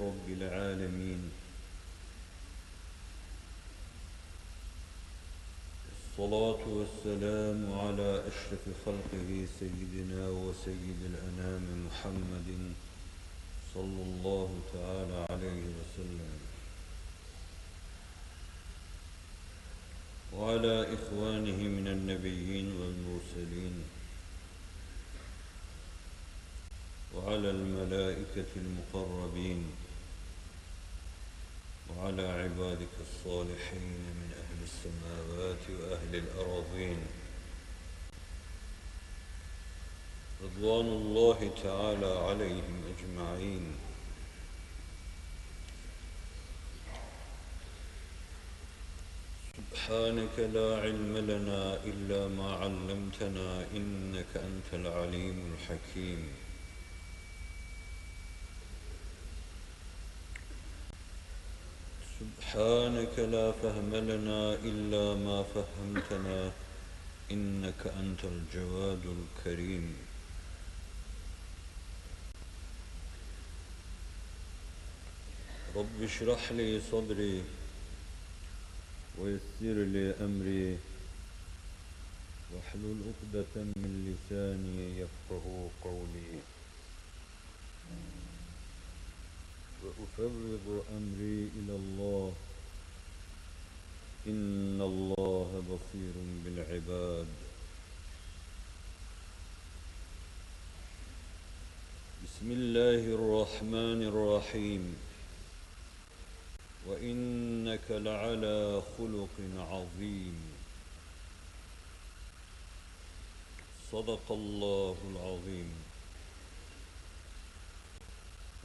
رب العالمين. الصلاة والسلام على أشرف خلقه سيدنا وسيد الأنام محمد صلى الله تعالى عليه وسلم. وعلى إخوانه من النبيين والمرسلين. وعلى الملائكة المقربين. وعلى عبادك الصالحين من أهل السماوات وأهل الأراضين. رضوان الله تعالى عليهم أجمعين. سبحانك لا علم لنا إلا ما علمتنا إنك أنت العليم الحكيم. سبحانك لا فهم لنا إلا ما فهمتنا إنك أنت الجواد الكريم. رب اشرح لي صدري ويسر لي أمري. واحلل عقدة من لساني يفقه قولي. وأفرض أمري إلى الله. إن الله بصير بالعباد. بسم الله الرحمن الرحيم. وإنك لعلى خلق عظيم. صدق الله العظيم.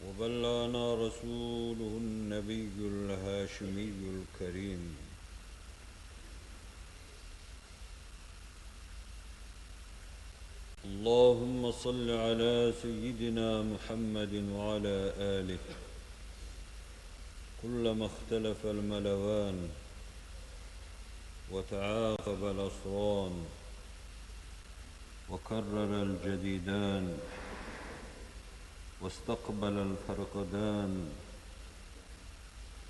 وبلغنا رسوله النبي الهاشمي الكريم. اللهم صل على سيدنا محمد وعلى آله. كلما اختلف الملوان وتعاقب الأسران وكرر الجديدان واستقبل الفرقدان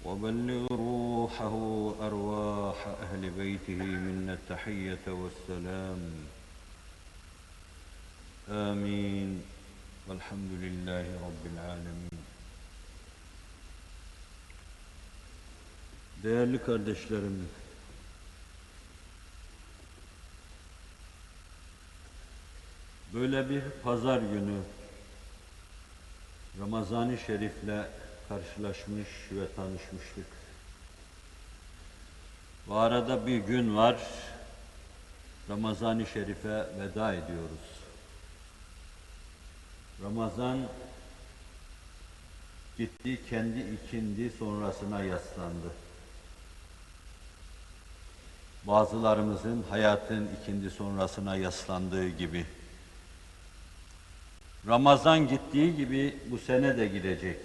وبلغ روحه أرواح أهل بيته منا التحية والسلام. آمين. والحمد لله رب العالمين. Değerli kardeşlerim, böyle bir pazar günü Ramazan-ı Şerif'le karşılaşmış ve tanışmıştık. Bu arada bir gün var, Ramazan-ı Şerif'e veda ediyoruz. Ramazan gitti kendi ikindi sonrasına yaslandı. Bazılarımızın hayatın ikindi sonrasına yaslandığı gibi. Ramazan gittiği gibi bu sene de gidecek.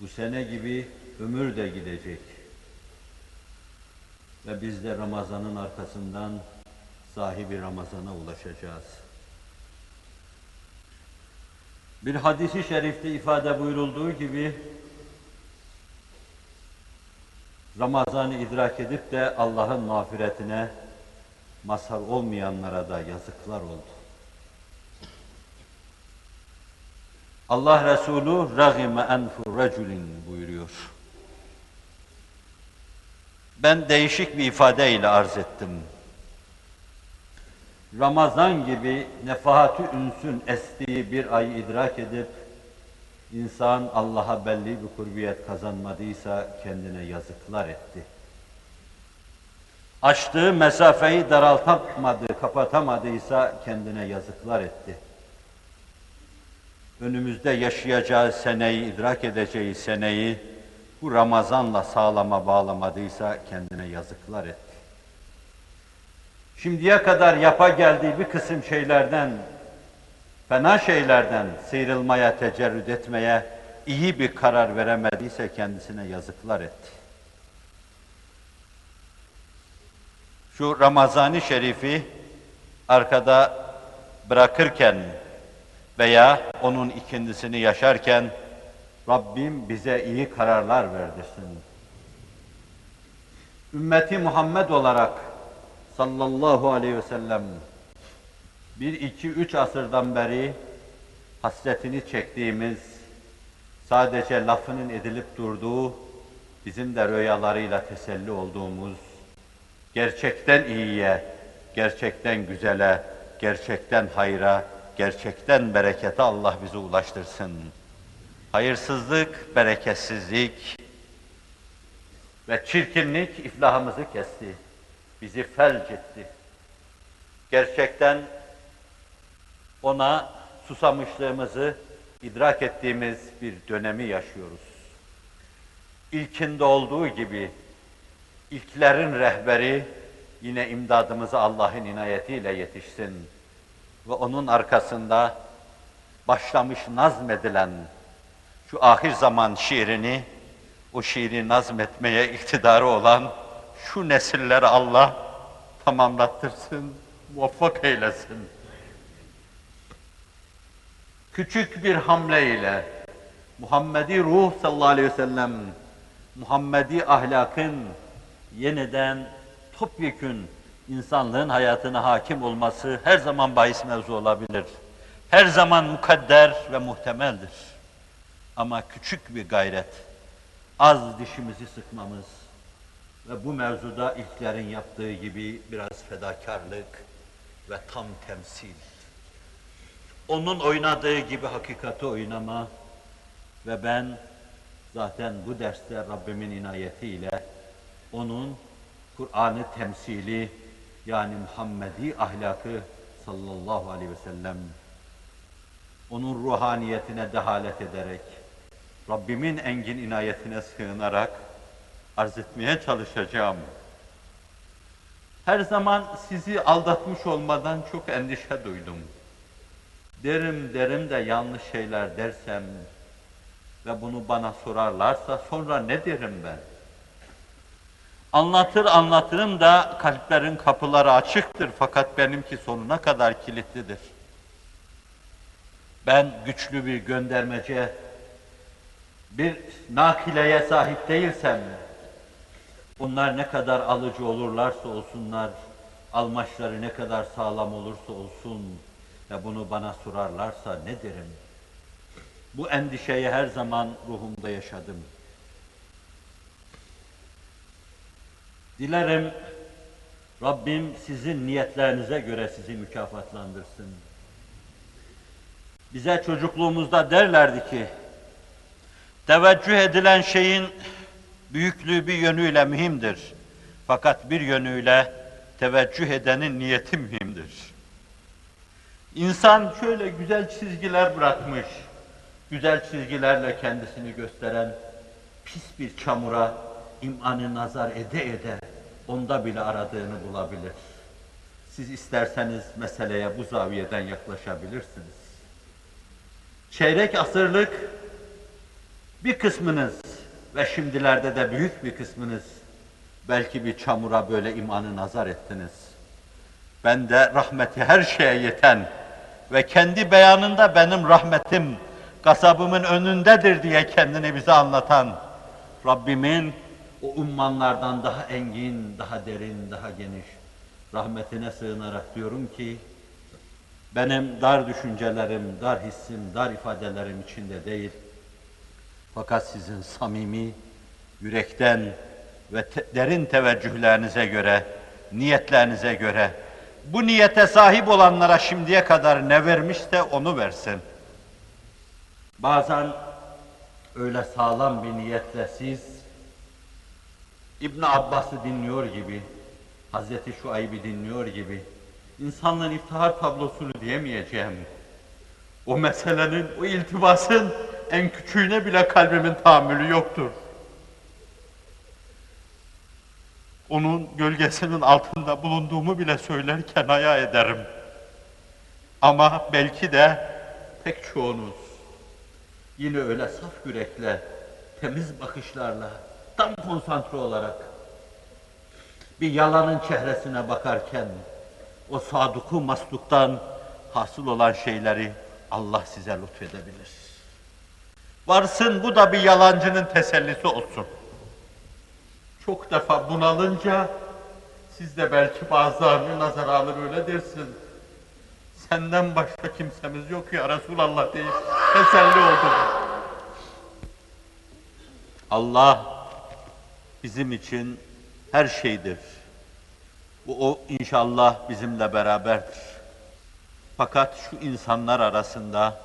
Bu sene gibi ömür de gidecek. Ve biz de Ramazan'ın arkasından sahibi Ramazan'a ulaşacağız. Bir hadisi şerifte ifade buyurulduğu gibi Ramazan'ı idrak edip de Allah'ın mağfiretine mazhar olmayanlara da yazıklar oldu. Allah Resulü ragime enfu reculin buyuruyor. Ben değişik bir ifadeyle arz ettim. Ramazan gibi nefahatü ünsün estiği bir ay idrak edip insan Allah'a belli bir kurbiyet kazanmadıysa kendine yazıklar etti. Açtığı mesafeyi daraltamadı, kapatamadıysa kendine yazıklar etti önümüzde yaşayacağı seneyi, idrak edeceği seneyi bu Ramazan'la sağlama bağlamadıysa kendine yazıklar etti. şimdiye kadar yapa geldiği bir kısım şeylerden, fena şeylerden sıyrılmaya, tecerrüt etmeye iyi bir karar veremediyse kendisine yazıklar etti. Şu Ramazani Şerif'i arkada bırakırken veya onun ikindisini yaşarken Rabbim bize iyi kararlar verdirsin. Ümmeti Muhammed olarak sallallahu aleyhi ve sellem bir, iki, üç asırdan beri hasretini çektiğimiz, sadece lafının edilip durduğu, bizim de rüyalarıyla teselli olduğumuz, gerçekten iyiye, gerçekten güzele, gerçekten hayra, gerçekten berekete Allah bizi ulaştırsın. Hayırsızlık, bereketsizlik ve çirkinlik iflahımızı kesti. Bizi felç etti. Gerçekten ona susamışlığımızı idrak ettiğimiz bir dönemi yaşıyoruz. İlkinde olduğu gibi ilklerin rehberi yine imdadımıza Allah'ın inayetiyle yetişsin ve onun arkasında başlamış nazmedilen şu ahir zaman şiirini, o şiiri nazmetmeye iktidarı olan şu nesilleri Allah tamamlattırsın, muvaffak eylesin. Küçük bir hamleyle Muhammedi ruh sallallahu aleyhi ve sellem, Muhammedi ahlakın yeniden topyekün insanlığın hayatına hakim olması her zaman bahis mevzu olabilir. Her zaman mukadder ve muhtemeldir. Ama küçük bir gayret, az dişimizi sıkmamız ve bu mevzuda ilklerin yaptığı gibi biraz fedakarlık ve tam temsil. Onun oynadığı gibi hakikati oynama ve ben zaten bu derste Rabbimin inayetiyle onun Kur'an'ı temsili yani Muhammedi ahlakı sallallahu aleyhi ve sellem onun ruhaniyetine dehalet ederek Rabbimin engin inayetine sığınarak arz etmeye çalışacağım. Her zaman sizi aldatmış olmadan çok endişe duydum. Derim derim de yanlış şeyler dersem ve bunu bana sorarlarsa sonra ne derim ben? Anlatır anlatırım da kalplerin kapıları açıktır fakat benimki sonuna kadar kilitlidir. Ben güçlü bir göndermece, bir nakileye sahip değilsem, bunlar ne kadar alıcı olurlarsa olsunlar, almaçları ne kadar sağlam olursa olsun ve bunu bana sorarlarsa ne derim? Bu endişeyi her zaman ruhumda yaşadım. Dilerim Rabbim sizin niyetlerinize göre sizi mükafatlandırsın. Bize çocukluğumuzda derlerdi ki, teveccüh edilen şeyin büyüklüğü bir yönüyle mühimdir. Fakat bir yönüyle teveccüh edenin niyeti mühimdir. İnsan şöyle güzel çizgiler bırakmış, güzel çizgilerle kendisini gösteren pis bir çamura imanı nazar ede ede onda bile aradığını bulabilir. Siz isterseniz meseleye bu zaviyeden yaklaşabilirsiniz. Çeyrek asırlık bir kısmınız ve şimdilerde de büyük bir kısmınız belki bir çamura böyle imanı nazar ettiniz. Ben de rahmeti her şeye yeten ve kendi beyanında benim rahmetim kasabımın önündedir diye kendini bize anlatan Rabbimin o ummanlardan daha engin, daha derin, daha geniş rahmetine sığınarak diyorum ki benim dar düşüncelerim, dar hissim, dar ifadelerim içinde değil. Fakat sizin samimi, yürekten ve te derin teveccühlerinize göre, niyetlerinize göre bu niyete sahip olanlara şimdiye kadar ne vermişse onu versin. Bazen öyle sağlam bir niyetle siz İbn Abbas'ı dinliyor gibi, Hazreti Şuayb'i dinliyor gibi insanlığın iftihar tablosunu diyemeyeceğim. O meselenin, o iltibasın en küçüğüne bile kalbimin tahammülü yoktur. Onun gölgesinin altında bulunduğumu bile söylerken haya ederim. Ama belki de pek çoğunuz yine öyle saf yürekle, temiz bakışlarla, tam konsantre olarak bir yalanın çehresine bakarken o saduku masluktan hasıl olan şeyleri Allah size lütfedebilir. Varsın bu da bir yalancının tesellisi olsun. Çok defa bunalınca siz de belki bazılarını nazara alır öyle dersin. Senden başka kimsemiz yok ya Resulallah deyip teselli oldum. Allah bizim için her şeydir. Bu o inşallah bizimle beraberdir. Fakat şu insanlar arasında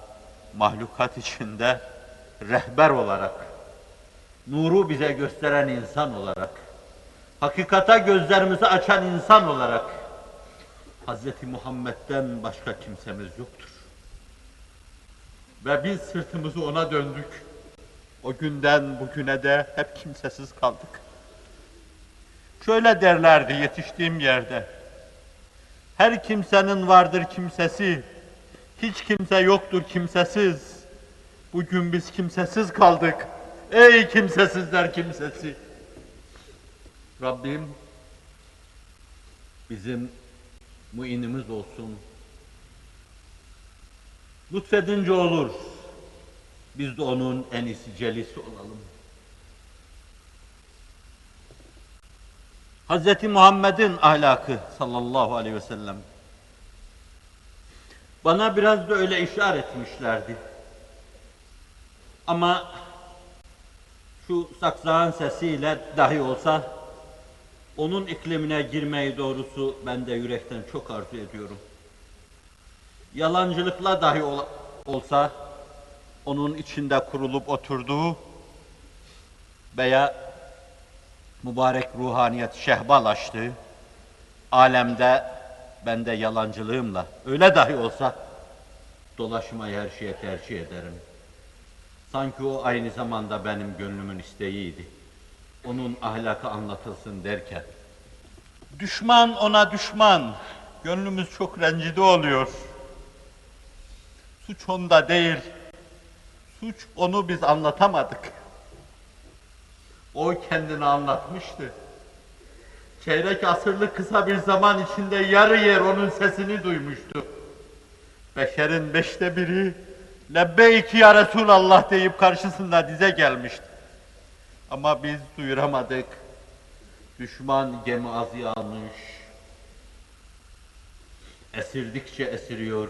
mahlukat içinde rehber olarak, nuru bize gösteren insan olarak, hakikata gözlerimizi açan insan olarak Hz. Muhammed'den başka kimsemiz yoktur. Ve biz sırtımızı ona döndük. O günden bugüne de hep kimsesiz kaldık. Şöyle derlerdi yetiştiğim yerde. Her kimsenin vardır kimsesi. Hiç kimse yoktur kimsesiz. Bugün biz kimsesiz kaldık. Ey kimsesizler kimsesi. Rabbim bizim muinimiz olsun. Lütfedince olur. Biz de onun en iyisi celisi olalım. Hz. Muhammed'in ahlakı sallallahu aleyhi ve sellem. Bana biraz da öyle işaret etmişlerdi. Ama şu saksağın sesiyle dahi olsa onun iklimine girmeyi doğrusu ben de yürekten çok arzu ediyorum. Yalancılıkla dahi ol- olsa onun içinde kurulup oturduğu veya mübarek ruhaniyet şehbal açtı. Alemde ben de yalancılığımla öyle dahi olsa dolaşmayı her şeye tercih ederim. Sanki o aynı zamanda benim gönlümün isteğiydi. Onun ahlakı anlatılsın derken. Düşman ona düşman. Gönlümüz çok rencide oluyor. Suç onda değil. Suç onu biz anlatamadık. O kendini anlatmıştı. Çeyrek asırlık kısa bir zaman içinde yarı yer onun sesini duymuştu. Beşerin beşte biri Lebbeyk ya Resulallah deyip karşısında dize gelmişti. Ama biz duyuramadık. Düşman gemi azı almış. Esirdikçe esiriyor.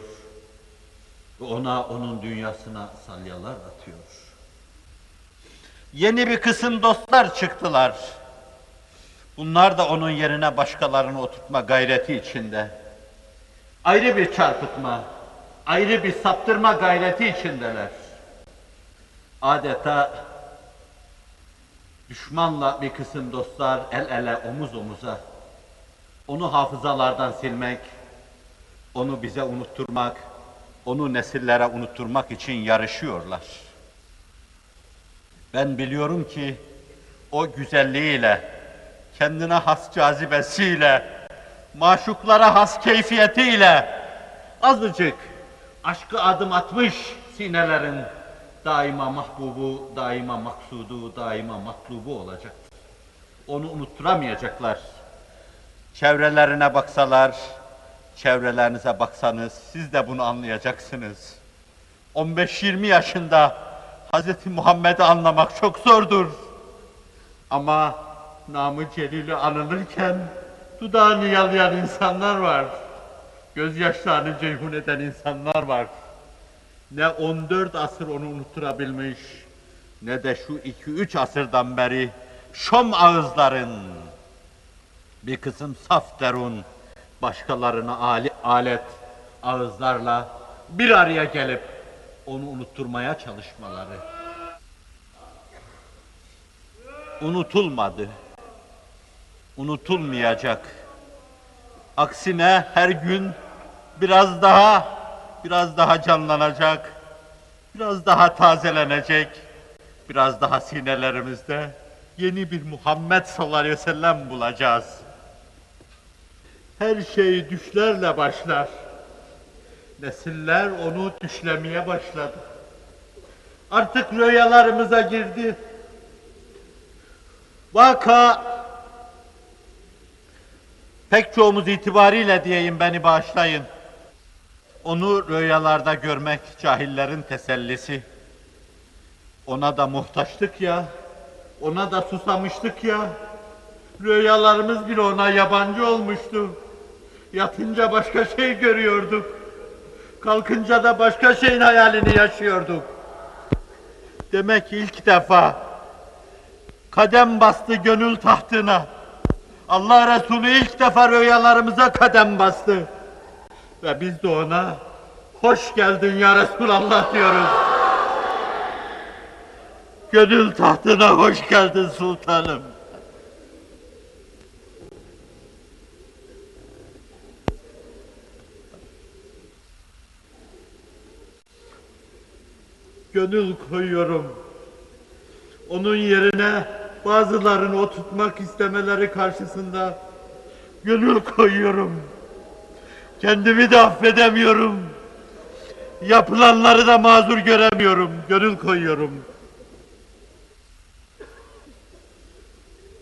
Ona onun dünyasına salyalar atıyor. Yeni bir kısım dostlar çıktılar. Bunlar da onun yerine başkalarını oturtma gayreti içinde. Ayrı bir çarpıtma, ayrı bir saptırma gayreti içindeler. Adeta düşmanla bir kısım dostlar el ele omuz omuza onu hafızalardan silmek, onu bize unutturmak, onu nesillere unutturmak için yarışıyorlar. Ben biliyorum ki o güzelliğiyle, kendine has cazibesiyle, maşuklara has keyfiyetiyle azıcık aşkı adım atmış sinelerin daima mahbubu, daima maksudu, daima matlubu olacaktır. Onu unutturamayacaklar. Çevrelerine baksalar, çevrelerinize baksanız siz de bunu anlayacaksınız. 15-20 yaşında Hz. Muhammed'i anlamak çok zordur. Ama namı celili anılırken dudağını yalayan insanlar var. Gözyaşlarını ceyhun eden insanlar var. Ne 14 asır onu unutturabilmiş, ne de şu 2-3 asırdan beri şom ağızların bir kısım saf derun başkalarına alet ağızlarla bir araya gelip onu unutturmaya çalışmaları unutulmadı. Unutulmayacak. Aksine her gün biraz daha biraz daha canlanacak. Biraz daha tazelenecek. Biraz daha sinelerimizde yeni bir Muhammed sallallahu aleyhi ve sellem bulacağız. Her şey düşlerle başlar. Nesiller onu düşlemeye başladı. Artık rüyalarımıza girdi. Vaka pek çoğumuz itibariyle diyeyim beni bağışlayın. Onu rüyalarda görmek cahillerin tesellisi. Ona da muhtaçtık ya, ona da susamıştık ya. Rüyalarımız bile ona yabancı olmuştu. Yatınca başka şey görüyorduk. Kalkınca da başka şeyin hayalini yaşıyorduk. Demek ilk defa kadem bastı gönül tahtına. Allah Resulü ilk defa rüyalarımıza kadem bastı. Ve biz de ona hoş geldin ya Resulallah diyoruz. Gönül tahtına hoş geldin sultanım. Gönül koyuyorum. Onun yerine bazılarını oturtmak istemeleri karşısında gönül koyuyorum. Kendimi de affedemiyorum. Yapılanları da mazur göremiyorum. Gönül koyuyorum.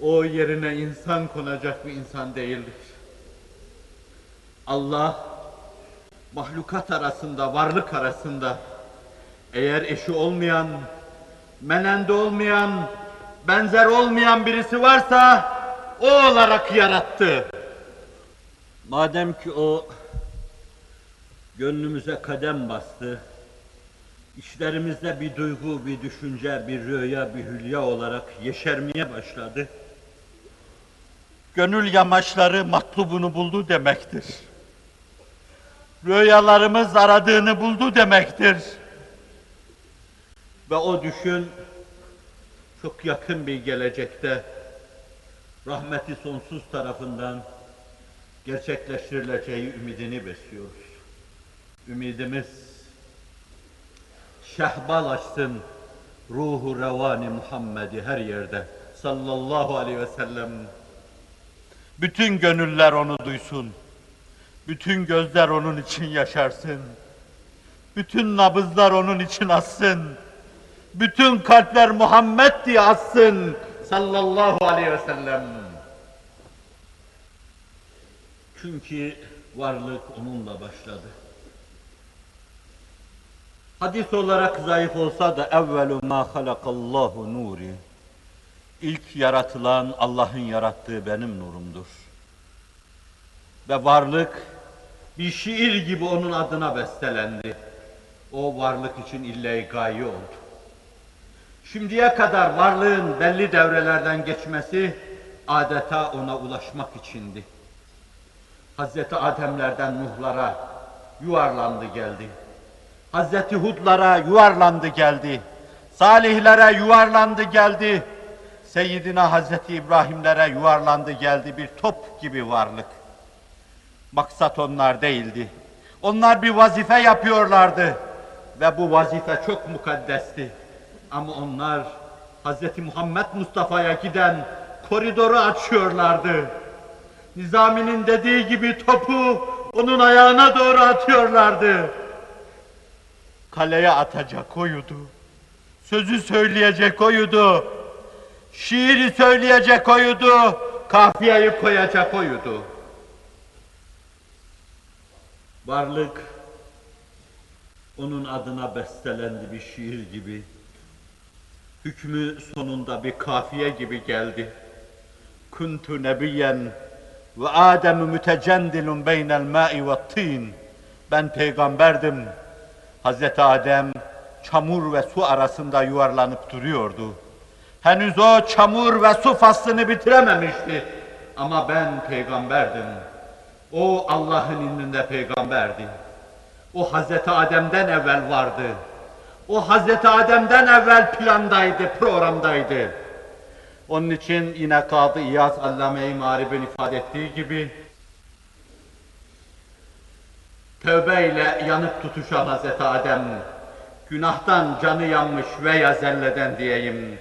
O yerine insan konacak bir insan değildir. Allah mahlukat arasında, varlık arasında eğer eşi olmayan, menende olmayan, benzer olmayan birisi varsa o olarak yarattı. Madem ki o gönlümüze kadem bastı, işlerimizde bir duygu, bir düşünce, bir rüya, bir hülya olarak yeşermeye başladı. Gönül yamaçları matlubunu buldu demektir. Rüyalarımız aradığını buldu demektir. Ve o düşün çok yakın bir gelecekte rahmeti sonsuz tarafından gerçekleştirileceği ümidini besliyoruz. Ümidimiz şehbal açsın ruhu revani Muhammed'i her yerde sallallahu aleyhi ve sellem. Bütün gönüller onu duysun. Bütün gözler onun için yaşarsın. Bütün nabızlar onun için assın. Bütün kalpler Muhammed diye assın sallallahu aleyhi ve sellem. Çünkü varlık onunla başladı. Hadis olarak zayıf olsa da evvelu ma halakallahu nuri. İlk yaratılan Allah'ın yarattığı benim nurumdur. Ve varlık bir şiir gibi onun adına bestelendi. O varlık için ille gaye oldu. Şimdiye kadar varlığın belli devrelerden geçmesi adeta ona ulaşmak içindi. Hazreti Ademlerden Nuhlara yuvarlandı geldi. Hazreti Hudlara yuvarlandı geldi. Salihlere yuvarlandı geldi. Seyyidina Hazreti İbrahimlere yuvarlandı geldi bir top gibi varlık. Maksat onlar değildi. Onlar bir vazife yapıyorlardı ve bu vazife çok mukaddesti. Ama onlar Hz. Muhammed Mustafa'ya giden koridoru açıyorlardı. Nizami'nin dediği gibi topu onun ayağına doğru atıyorlardı. Kaleye atacak oydu. Sözü söyleyecek oydu. Şiiri söyleyecek oydu. Kafiyeyi koyacak oydu. Varlık onun adına bestelendi bir şiir gibi. Hükmü sonunda bir kafiye gibi geldi. Kuntu nebiyen ve Adem mütecendilun beynel ma'i ve. Ben peygamberdim. Hazreti Adem çamur ve su arasında yuvarlanıp duruyordu. Henüz o çamur ve su faslını bitirememişti. Ama ben peygamberdim. O Allah'ın indinde peygamberdi. O Hazreti Adem'den evvel vardı. O Hazreti Adem'den evvel plandaydı, programdaydı. Onun için yine Kadı İyaz Allame-i Marib'in ifade ettiği gibi tövbeyle yanıp tutuşan Hazreti Adem günahtan canı yanmış veya zelleden diyeyim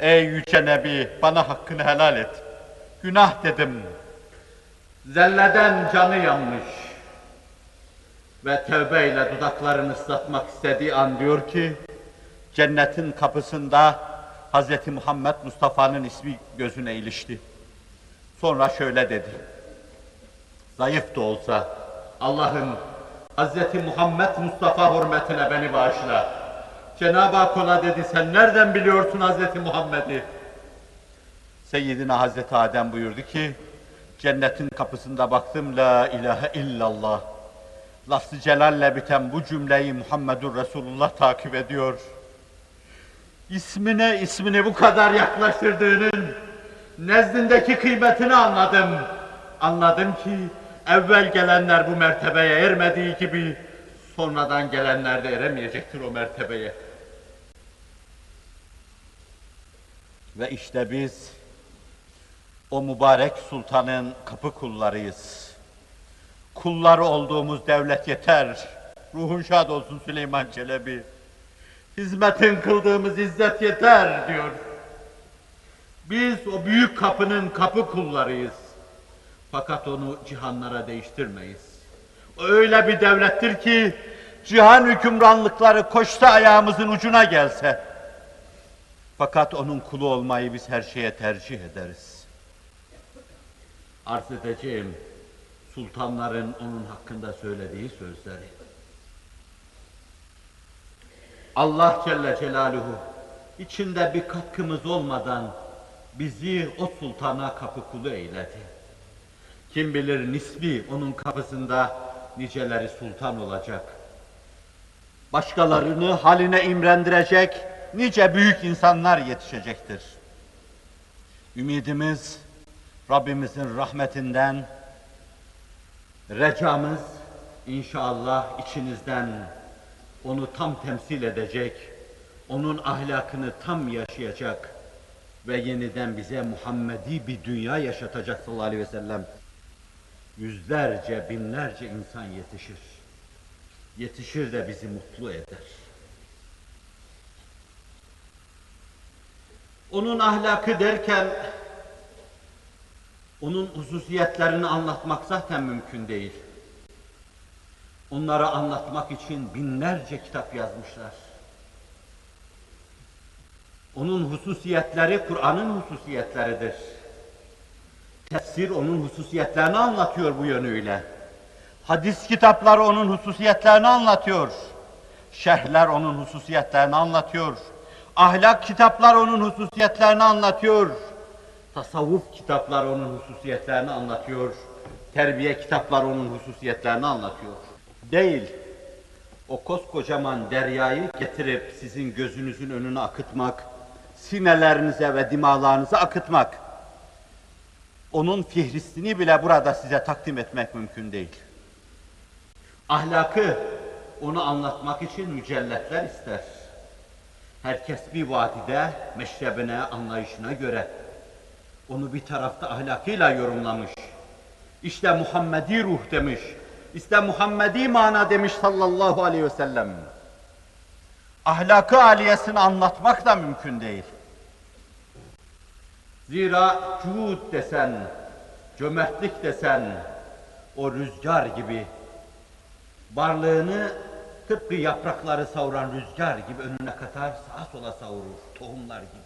Ey yüce Nebi bana hakkını helal et. Günah dedim. Zelleden canı yanmış. Ve tövbeyle dudaklarını ıslatmak istediği an diyor ki, cennetin kapısında Hz. Muhammed Mustafa'nın ismi gözüne ilişti. Sonra şöyle dedi, zayıf da olsa Allah'ım Hz. Muhammed Mustafa hürmetine beni bağışla. Cenab-ı Hak ona dedi, sen nereden biliyorsun Hz. Muhammed'i? Seyyidina Hazreti Adem buyurdu ki, cennetin kapısında baktım la ilahe illallah. Lafz-ı celalle biten bu cümleyi Muhammedur Resulullah takip ediyor. İsmine ismini bu kadar yaklaştırdığının nezdindeki kıymetini anladım. Anladım ki evvel gelenler bu mertebeye ermediği gibi sonradan gelenler de eremeyecektir o mertebeye. Ve işte biz o mübarek sultanın kapı kullarıyız. Kulları olduğumuz devlet yeter. Ruhun şad olsun Süleyman Çelebi. Hizmetin kıldığımız izzet yeter diyor. Biz o büyük kapının kapı kullarıyız. Fakat onu cihanlara değiştirmeyiz. O öyle bir devlettir ki cihan hükümranlıkları koşsa ayağımızın ucuna gelse. Fakat onun kulu olmayı biz her şeye tercih ederiz. Arz edeceğim sultanların onun hakkında söylediği sözleri. Allah Celle Celaluhu içinde bir katkımız olmadan bizi o sultana kapı kulu eyledi. Kim bilir nisbi onun kapısında niceleri sultan olacak. Başkalarını haline imrendirecek nice büyük insanlar yetişecektir. Ümidimiz Rabbimizin rahmetinden, recamız inşallah içinizden onu tam temsil edecek, onun ahlakını tam yaşayacak ve yeniden bize Muhammedi bir dünya yaşatacak sallallahu aleyhi ve sellem. Yüzlerce, binlerce insan yetişir. Yetişir de bizi mutlu eder. Onun ahlakı derken onun hususiyetlerini anlatmak zaten mümkün değil. Onları anlatmak için binlerce kitap yazmışlar. Onun hususiyetleri Kur'an'ın hususiyetleridir. Tefsir onun hususiyetlerini anlatıyor bu yönüyle. Hadis kitapları onun hususiyetlerini anlatıyor. Şerhler onun hususiyetlerini anlatıyor. Ahlak kitaplar onun hususiyetlerini anlatıyor. Tasavvuf kitapları onun hususiyetlerini anlatıyor. Terbiye kitapları onun hususiyetlerini anlatıyor. Değil, o koskocaman deryayı getirip sizin gözünüzün önüne akıtmak, sinelerinize ve dimalarınıza akıtmak, onun fihristini bile burada size takdim etmek mümkün değil. Ahlakı onu anlatmak için mücellefler ister. Herkes bir vadide meşrebine, anlayışına göre onu bir tarafta ahlakıyla yorumlamış. İşte Muhammedi ruh demiş. İşte Muhammedi mana demiş sallallahu aleyhi ve sellem. Ahlakı aliyesini anlatmak da mümkün değil. Zira cuhud desen, cömertlik desen, o rüzgar gibi varlığını tıpkı yaprakları savuran rüzgar gibi önüne katar, sağa sola savurur, tohumlar gibi.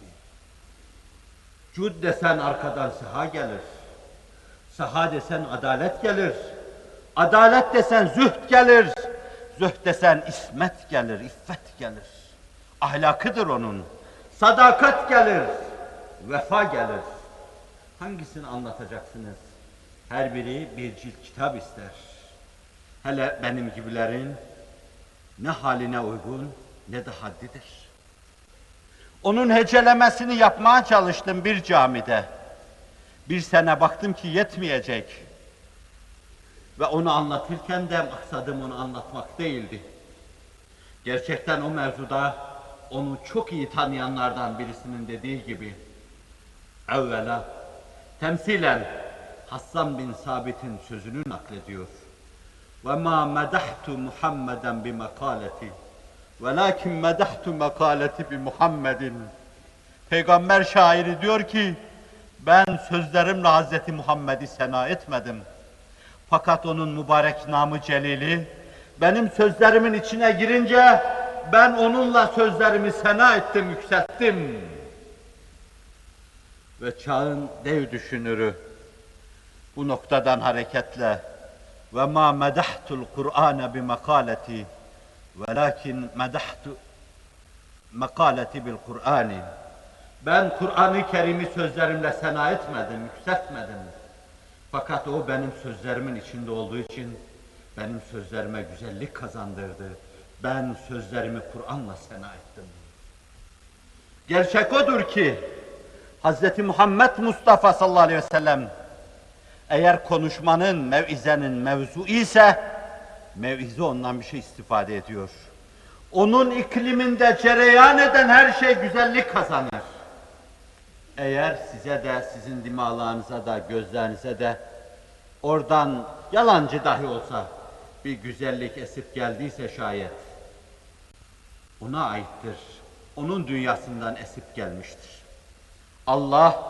Cud desen arkadan saha gelir. Saha desen adalet gelir. Adalet desen zühd gelir. Zühd desen ismet gelir, iffet gelir. Ahlakıdır onun. Sadakat gelir. Vefa gelir. Hangisini anlatacaksınız? Her biri bir cilt kitap ister. Hele benim gibilerin ne haline uygun ne de haddidir. Onun hecelemesini yapmaya çalıştım bir camide. Bir sene baktım ki yetmeyecek. Ve onu anlatırken de maksadım onu anlatmak değildi. Gerçekten o mevzuda onu çok iyi tanıyanlardan birisinin dediği gibi evvela temsilen Hassan bin Sabit'in sözünü naklediyor. Ve ma medahtu Muhammeden bi makaleti velakin medahtu makaleti bi. Peygamber şairi diyor ki, ben sözlerimle Hazreti Muhammed'i sena etmedim. Fakat onun mübarek namı celili, benim sözlerimin içine girince, ben onunla sözlerimi sena ettim, yükselttim. Ve çağın dev düşünürü, bu noktadan hareketle, ve ma medahtul Kur'ane bi makaleti, velakin medahtu makaleti bil Kur'ani. Ben Kur'an-ı Kerim'i sözlerimle sena etmedim, yükseltmedim. Fakat o benim sözlerimin içinde olduğu için benim sözlerime güzellik kazandırdı. Ben sözlerimi Kur'an'la sena ettim. Gerçek odur ki Hz. Muhammed Mustafa sallallahu aleyhi ve sellem eğer konuşmanın, mevizenin mevzu ise mevize ondan bir şey istifade ediyor. Onun ikliminde cereyan eden her şey güzellik kazanır. Eğer size de, sizin dimağlarınıza da, gözlerinize de oradan yalancı dahi olsa bir güzellik esip geldiyse şayet, ona aittir. Onun dünyasından esip gelmiştir. Allah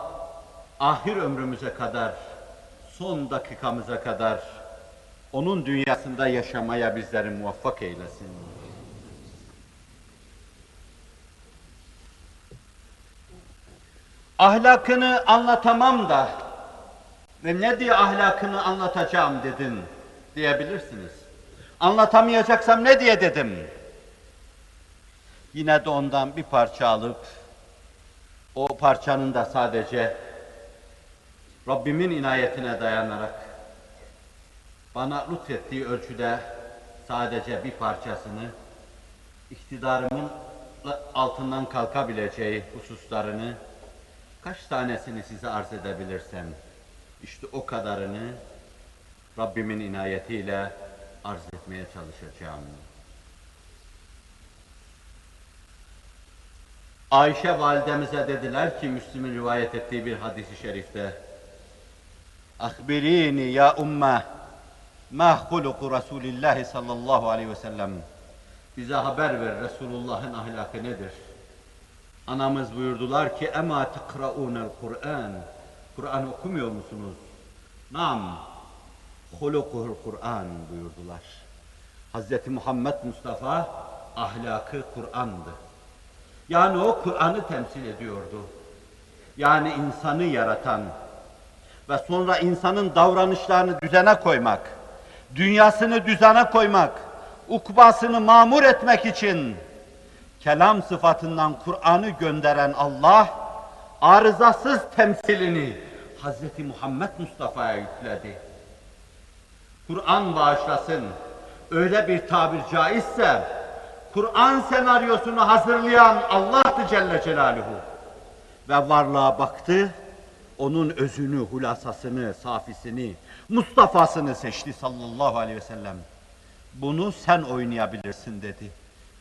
ahir ömrümüze kadar, son dakikamıza kadar onun dünyasında yaşamaya bizleri muvaffak eylesin. Ahlakını anlatamam da ve ne diye ahlakını anlatacağım dedin diyebilirsiniz. Anlatamayacaksam ne diye dedim. Yine de ondan bir parça alıp o parçanın da sadece Rabbimin inayetine dayanarak bana lütfettiği ölçüde sadece bir parçasını iktidarımın altından kalkabileceği hususlarını kaç tanesini size arz edebilirsem işte o kadarını Rabbimin inayetiyle arz etmeye çalışacağım. Ayşe validemize dediler ki Müslim'in rivayet ettiği bir hadisi şerifte Ahbirini ya umme ma huluku Resulillahi sallallahu aleyhi ve sellem bize haber ver Resulullah'ın ahlakı nedir? Anamız buyurdular ki ema tekraunel Kur'an Kur'an okumuyor musunuz? Nam hulukuhul Kur'an buyurdular. Hazreti Muhammed Mustafa ahlakı Kur'an'dı. Yani o Kur'an'ı temsil ediyordu. Yani insanı yaratan ve sonra insanın davranışlarını düzene koymak, dünyasını düzene koymak, ukbasını mamur etmek için kelam sıfatından Kur'an'ı gönderen Allah, arızasız temsilini Hz. Muhammed Mustafa'ya yükledi. Kur'an bağışlasın, öyle bir tabir caizse, Kur'an senaryosunu hazırlayan Allah'tı Celle Celaluhu. Ve varlığa baktı, onun özünü, hulasasını, safisini, Mustafa'sını seçti sallallahu aleyhi ve sellem. Bunu sen oynayabilirsin dedi.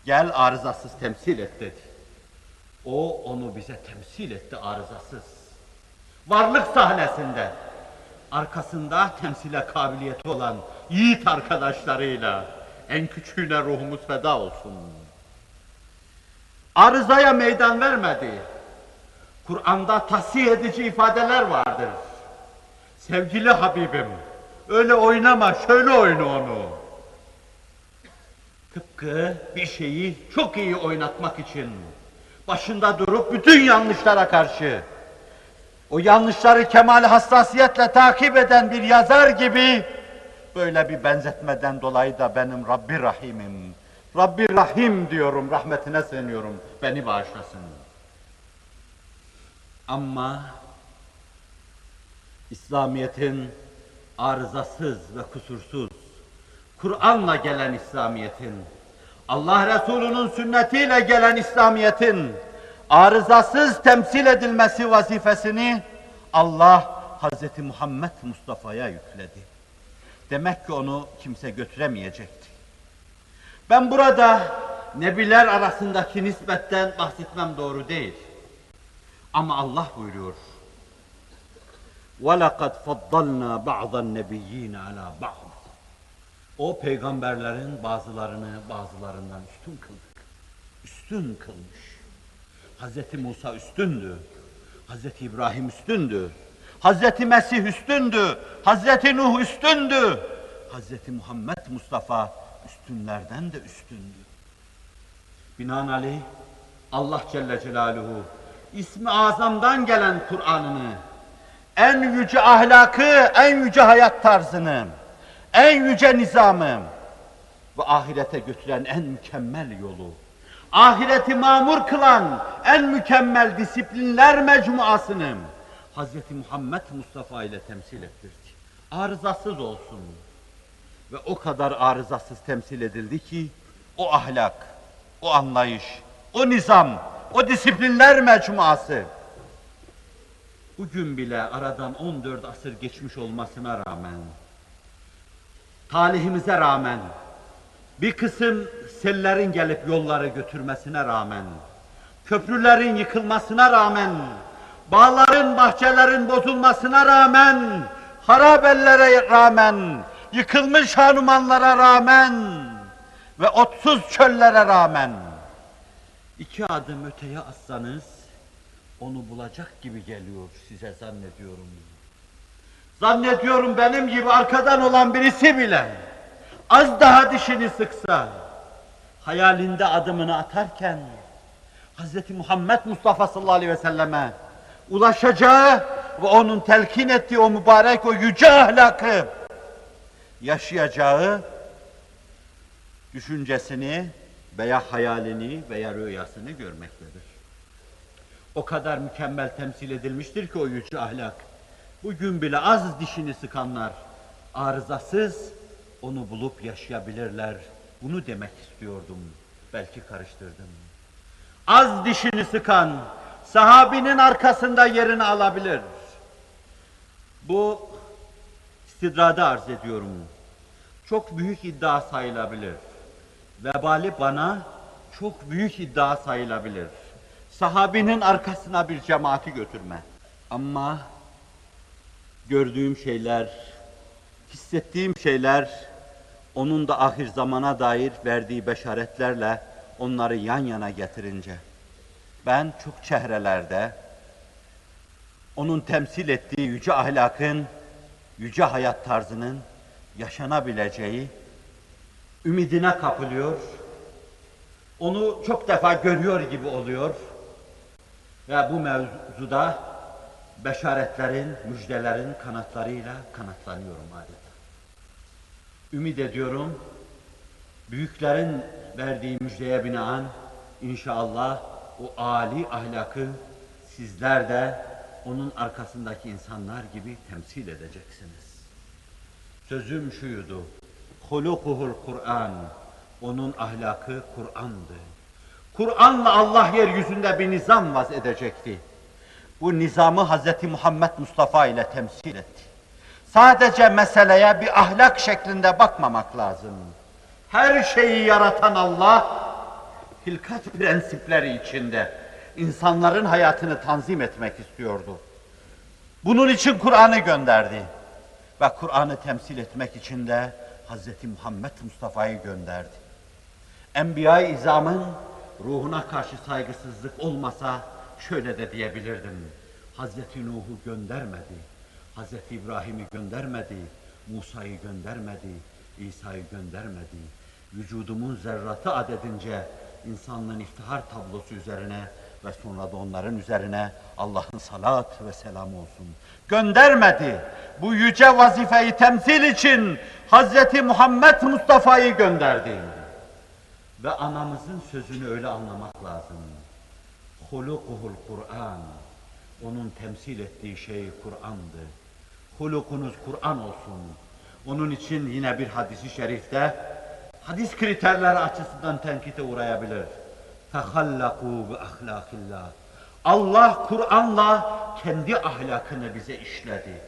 Gel arızasız temsil et dedi. O onu bize temsil etti arızasız. Varlık sahnesinde arkasında temsile kabiliyeti olan yiğit arkadaşlarıyla en küçüğüne ruhumuz feda olsun. Arızaya meydan vermedi. Kur'an'da tasih edici ifadeler vardır. Sevgili Habibim, öyle oynama, şöyle oyna onu. Tıpkı bir şeyi çok iyi oynatmak için başında durup bütün yanlışlara karşı o yanlışları kemal hassasiyetle takip eden bir yazar gibi böyle bir benzetmeden dolayı da benim Rabbi Rahim'im. Rabbi Rahim diyorum, rahmetine sığınıyorum. Beni bağışlasın. Ama İslamiyet'in arızasız ve kusursuz, Kur'an'la gelen İslamiyet'in, Allah Resulü'nün sünnetiyle gelen İslamiyet'in arızasız temsil edilmesi vazifesini Allah Hazreti Muhammed Mustafa'ya yükledi. Demek ki onu kimse götüremeyecekti. Ben burada nebiler arasındaki nispetten bahsetmem doğru değil. Ama Allah buyuruyor. وَلَقَدْ فَضَّلْنَا بَعْضَ النَّبِيِّينَ عَلَى بَعْضٍ O peygamberlerin bazılarını bazılarından üstün kıldık. Üstün kılmış. Hazreti Musa üstündü. Hazreti İbrahim üstündü. Hazreti Mesih üstündü. Hazreti Nuh üstündü. Hazreti Muhammed Mustafa üstünlerden de üstündü. Binaenaleyh Allah Celle Celaluhu ismi azamdan gelen Kur'an'ını, en yüce ahlakı, en yüce hayat tarzını, en yüce nizamı ve ahirete götüren en mükemmel yolu, ahireti mamur kılan en mükemmel disiplinler mecmuasını Hz. Muhammed Mustafa ile temsil ettirdi. Arızasız olsun. Ve o kadar arızasız temsil edildi ki o ahlak, o anlayış, o nizam, o disiplinler mecmuası bugün bile aradan 14 asır geçmiş olmasına rağmen talihimize rağmen bir kısım sellerin gelip yolları götürmesine rağmen köprülerin yıkılmasına rağmen bağların bahçelerin bozulmasına rağmen harabellere rağmen yıkılmış hanumanlara rağmen ve otsuz çöllere rağmen iki adım öteye atsanız onu bulacak gibi geliyor size zannediyorum. Zannediyorum benim gibi arkadan olan birisi bile az daha dişini sıksa hayalinde adımını atarken Hz. Muhammed Mustafa sallallahu aleyhi ve selleme ulaşacağı ve onun telkin ettiği o mübarek o yüce ahlakı yaşayacağı düşüncesini veya hayalini veya rüyasını görmektedir. O kadar mükemmel temsil edilmiştir ki o yüce ahlak. Bugün bile az dişini sıkanlar arızasız onu bulup yaşayabilirler. Bunu demek istiyordum. Belki karıştırdım. Az dişini sıkan sahabinin arkasında yerini alabilir. Bu istidrada arz ediyorum. Çok büyük iddia sayılabilir. Vebali bana çok büyük iddia sayılabilir. Sahabinin arkasına bir cemaati götürme. Ama gördüğüm şeyler, hissettiğim şeyler, onun da ahir zamana dair verdiği beşaretlerle onları yan yana getirince, ben çok çehrelerde, onun temsil ettiği yüce ahlakın, yüce hayat tarzının yaşanabileceği ümidine kapılıyor, onu çok defa görüyor gibi oluyor ve bu mevzuda beşaretlerin, müjdelerin kanatlarıyla kanatlanıyorum adeta. Ümit ediyorum, büyüklerin verdiği müjdeye binaen inşallah o âli ahlakı sizler de onun arkasındaki insanlar gibi temsil edeceksiniz. Sözüm şuydu, hulukuhul Kur'an, onun ahlakı Kur'an'dı. Kur'an'la Allah yeryüzünde bir nizam vaz edecekti. Bu nizamı Hz. Muhammed Mustafa ile temsil etti. Sadece meseleye bir ahlak şeklinde bakmamak lazım. Her şeyi yaratan Allah, hilkat prensipleri içinde insanların hayatını tanzim etmek istiyordu. Bunun için Kur'an'ı gönderdi. Ve Kur'an'ı temsil etmek için de Hz. Muhammed Mustafa'yı gönderdi. Enbiya-i İzam'ın ruhuna karşı saygısızlık olmasa şöyle de diyebilirdim. Hazreti Nuh'u göndermedi, Hazreti İbrahim'i göndermedi, Musa'yı göndermedi, İsa'yı göndermedi. Vücudumun zerratı adedince insanlığın iftihar tablosu üzerine ve sonra da onların üzerine Allah'ın salat ve selamı olsun. Göndermedi. Bu yüce vazifeyi temsil için Hazreti Muhammed Mustafa'yı gönderdi. Ve anamızın sözünü öyle anlamak lazım. Hulukuhul Kur'an. Onun temsil ettiği şey Kur'an'dı. Hulukunuz Kur'an olsun. Onun için yine bir hadisi şerifte hadis kriterleri açısından tenkite uğrayabilir. فَخَلَّقُوا بِأَخْلَاقِ اللّٰهِ Allah Kur'an'la kendi ahlakını bize işledi.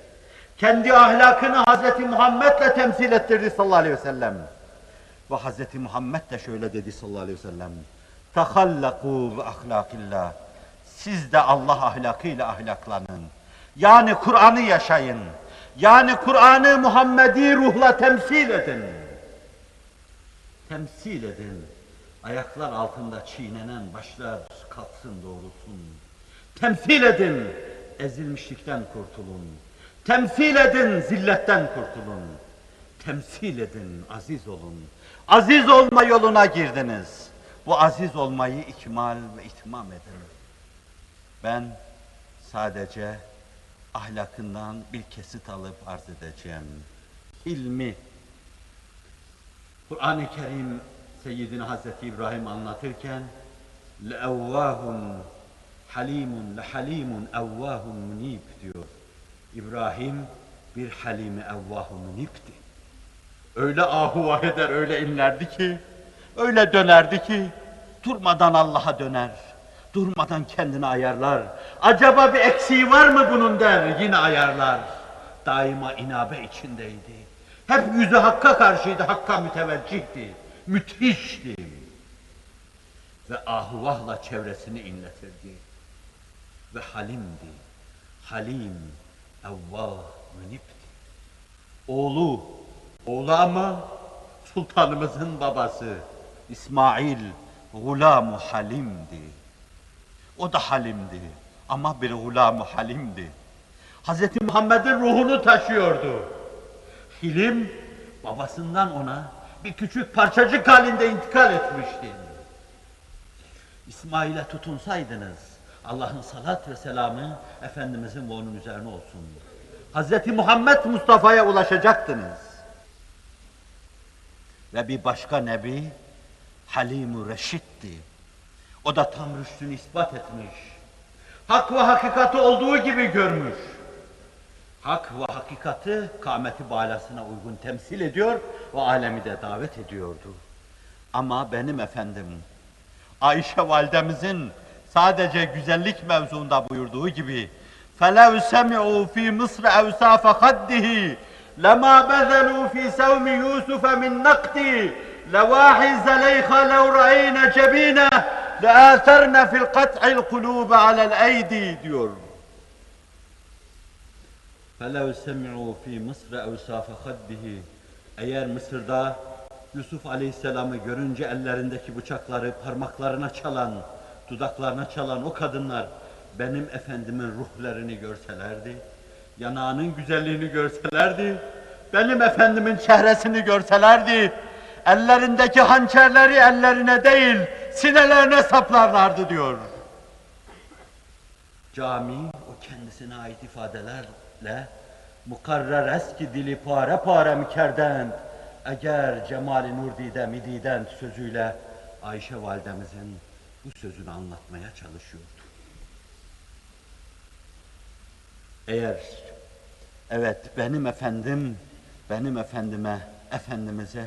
Kendi ahlakını Hz. Muhammed'le temsil ettirdi sallallahu aleyhi ve sellem. Ve Hz. Muhammed de şöyle dedi sallallahu aleyhi ve sellem. Tehallakû ve ahlakillah. Siz de Allah ahlakıyla ahlaklanın. Yani Kur'an'ı yaşayın. Yani Kur'an'ı Muhammedi ruhla temsil edin. Temsil edin. Ayaklar altında çiğnenen başlar kalksın doğrulsun. Temsil edin. Ezilmişlikten kurtulun. Temsil edin zilletten kurtulun. Temsil edin aziz olun. Aziz olma yoluna girdiniz. Bu aziz olmayı ikmal ve itmam edin. Ben sadece ahlakından bir kesit alıp arz edeceğim. Hilmi. Kur'an-ı Kerim Seyyidina Hazreti İbrahim anlatırken leevvahun halimun lehalimun evvahun munib diyor. İbrahim bir halimi evvahu munipti. Öyle ahuvah eder, öyle inlerdi ki, öyle dönerdi ki, durmadan Allah'a döner, durmadan kendini ayarlar. Acaba bir eksiği var mı bunun der, yine ayarlar. Daima inabe içindeydi. Hep yüzü Hakk'a karşıydı, Hakk'a müteveccihti, müthişti. Ve ahuvahla çevresini inletirdi. Ve halimdi, halim, evvah, münipti. Oğlu, oğlu ama sultanımızın babası İsmail gulamu halimdi. O da halimdi ama bir gulamu halimdi. Hazreti Muhammed'in ruhunu taşıyordu. Hilim babasından ona bir küçük parçacık halinde intikal etmişti. İsmail'e tutunsaydınız Allah'ın salat ve selamı Efendimizin ve onun üzerine olsun. Hazreti Muhammed Mustafa'ya ulaşacaktınız. Ve bir başka nebi Halim-u Reşit'ti. O da tam rüştünü ispat etmiş. Hak ve hakikati olduğu gibi görmüş. Hak ve hakikati kâmeti balasına uygun temsil ediyor ve alemi de davet ediyordu. Ama benim efendim, Ayşe validemizin sadece güzellik mevzuunda buyurduğu gibi فَلَوْ سَمِعُوا ف۪ي مِصْرَ اَوْسَافَ خَدِّهِ لَمَا بَذَلُوا ف۪ي سَوْمِ يُوسُفَ مِنْ نَقْدِي لَوَاحِي زَلَيْخَ لَوْ رَأَيْنَ جَب۪ينَهِ لَآثَرْنَ فِي الْقَطْعِ الْقُلُوبَ عَلَى الْاَيْدِي diyor. فَلَوْ سَمِعُوا ف۪ي مِصْرَ اَوْسَافَ خَدِّهِ Eğer Mısır'da Yusuf Aleyhisselam'ı görünce ellerindeki bıçakları parmaklarına çalan, dudaklarına çalan o kadınlar benim efendimin ruhlarını görselerdi, yanağının güzelliğini görselerdi, benim efendimin çehresini görselerdi, ellerindeki hançerleri ellerine değil, sinelerine saplarlardı diyor. Cami o kendisine ait ifadelerle mukarrer eski dili pare pare mikerden eğer cemali nur didem ididen sözüyle Ayşe validemizin bu sözünü anlatmaya çalışıyordu. Eğer evet benim efendim benim efendime efendimize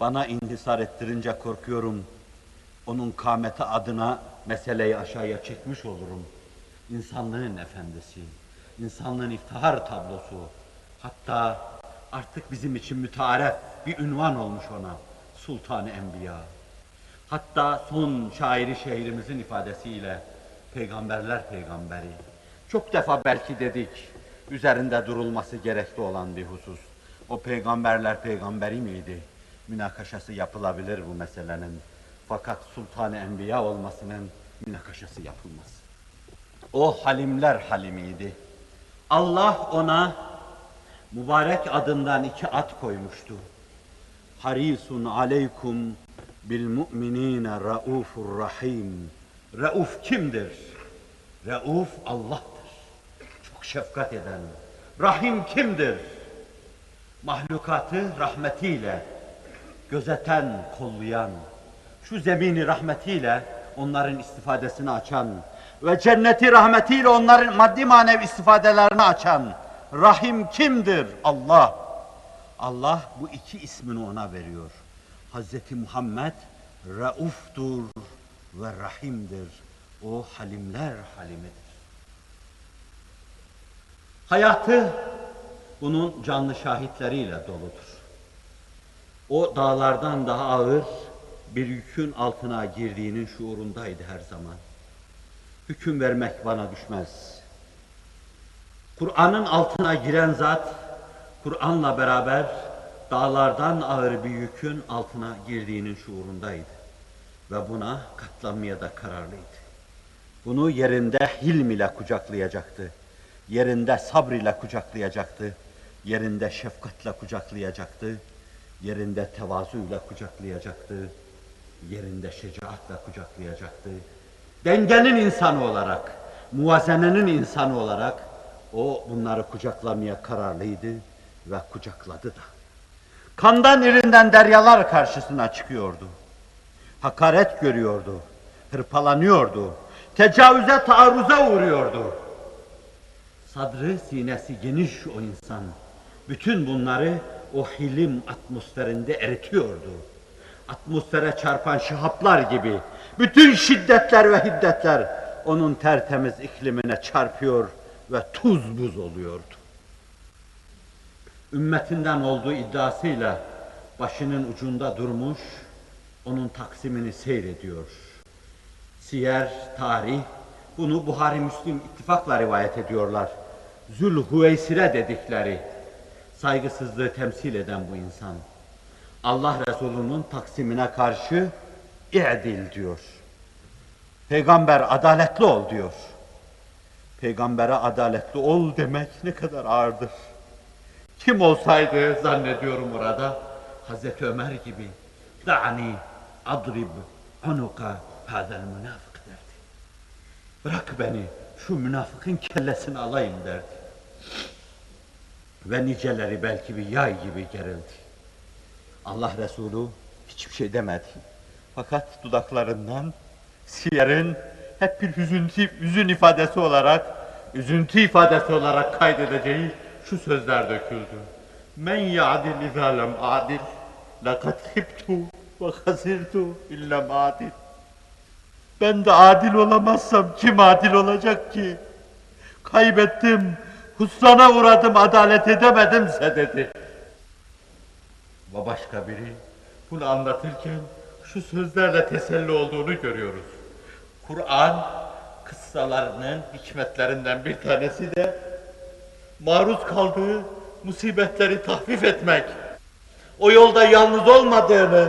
bana intisar ettirince korkuyorum. Onun kâmeti adına meseleyi aşağıya çekmiş olurum. İnsanlığın efendisi, insanlığın iftihar tablosu, hatta artık bizim için mütearef bir ünvan olmuş ona, Sultan-ı Enbiya. Hatta son şairi şehrimizin ifadesiyle peygamberler peygamberi. Çok defa belki dedik üzerinde durulması gerekli olan bir husus. O peygamberler peygamberi miydi? Münakaşası yapılabilir bu meselenin. Fakat Sultan-ı Enbiya olmasının münakaşası yapılmaz. O halimler halimiydi. Allah ona mübarek adından iki at koymuştu. Harisun aleykum bil mu'minine raufur rahim. Rauf kimdir? Rauf Allah'tır. Şefkat eden. Rahim kimdir? Mahlukatı rahmetiyle gözeten, kollayan, şu zemini rahmetiyle onların istifadesini açan ve cenneti rahmetiyle onların maddi manevi istifadelerini açan Rahim kimdir? Allah. Allah bu iki ismini ona veriyor. Hazreti Muhammed Rauf'tur ve Rahim'dir. O halimler halimidir. Hayatı bunun canlı şahitleriyle doludur. O dağlardan daha ağır bir yükün altına girdiğinin şuurundaydı her zaman. Hüküm vermek bana düşmez. Kur'an'ın altına giren zat, Kur'an'la beraber dağlardan ağır bir yükün altına girdiğinin şuurundaydı. ve buna katlanmaya da kararlıydı. Bunu yerinde hilm ile kucaklayacaktı. Yerinde sabr ile kucaklayacaktı. Yerinde şefkatle kucaklayacaktı. Yerinde tevazuyla kucaklayacaktı. Yerinde şecaatle kucaklayacaktı. Dengenin insanı olarak, muvazenenin insanı olarak o bunları kucaklamaya kararlıydı ve kucakladı da. Kandan irinden deryalar karşısına çıkıyordu. Hakaret görüyordu, hırpalanıyordu, tecavüze, taarruza uğruyordu. Sadrı, sinesi geniş o insan. Bütün bunları o hilim atmosferinde eritiyordu. Atmosfere çarpan şahaplar gibi bütün şiddetler ve hiddetler onun tertemiz iklimine çarpıyor ve tuz buz oluyordu. Ümmetinden olduğu iddiasıyla başının ucunda durmuş, onun taksimini seyrediyor. Siyer, tarih, bunu Buhari Müslim ittifakla rivayet ediyorlar. Zülhüveysire dedikleri, saygısızlığı temsil eden bu insan. Allah Resulü'nün taksimine karşı i'dil diyor. Peygamber adaletli ol diyor. Peygambere adaletli ol demek ne kadar ağırdır. Kim olsaydı zannediyorum orada Hazreti Ömer gibi da'ni adrib unuka hadel münafık derdi. Bırak beni şu münafıkın kellesini alayım derdi. Ve niceleri belki bir yay gibi gerildi. Allah Resulü hiçbir şey demedi. Fakat dudaklarından siyerin hep bir hüzüntü, hüzün ifadesi olarak, üzüntü ifadesi olarak kaydedeceği şu sözler döküldü. Men ya'dil izalem adil, lekad hibtu ve hasirtu illem adil. Ben de adil olamazsam kim adil olacak ki? Kaybettim, husrana uğradım, adalet edemedimse dedi. Ve başka biri bunu anlatırken şu sözlerle teselli olduğunu görüyoruz. Kur'an kıssalarının hikmetlerinden bir tanesi de maruz kaldığı musibetleri tahfif etmek. O yolda yalnız olmadığını,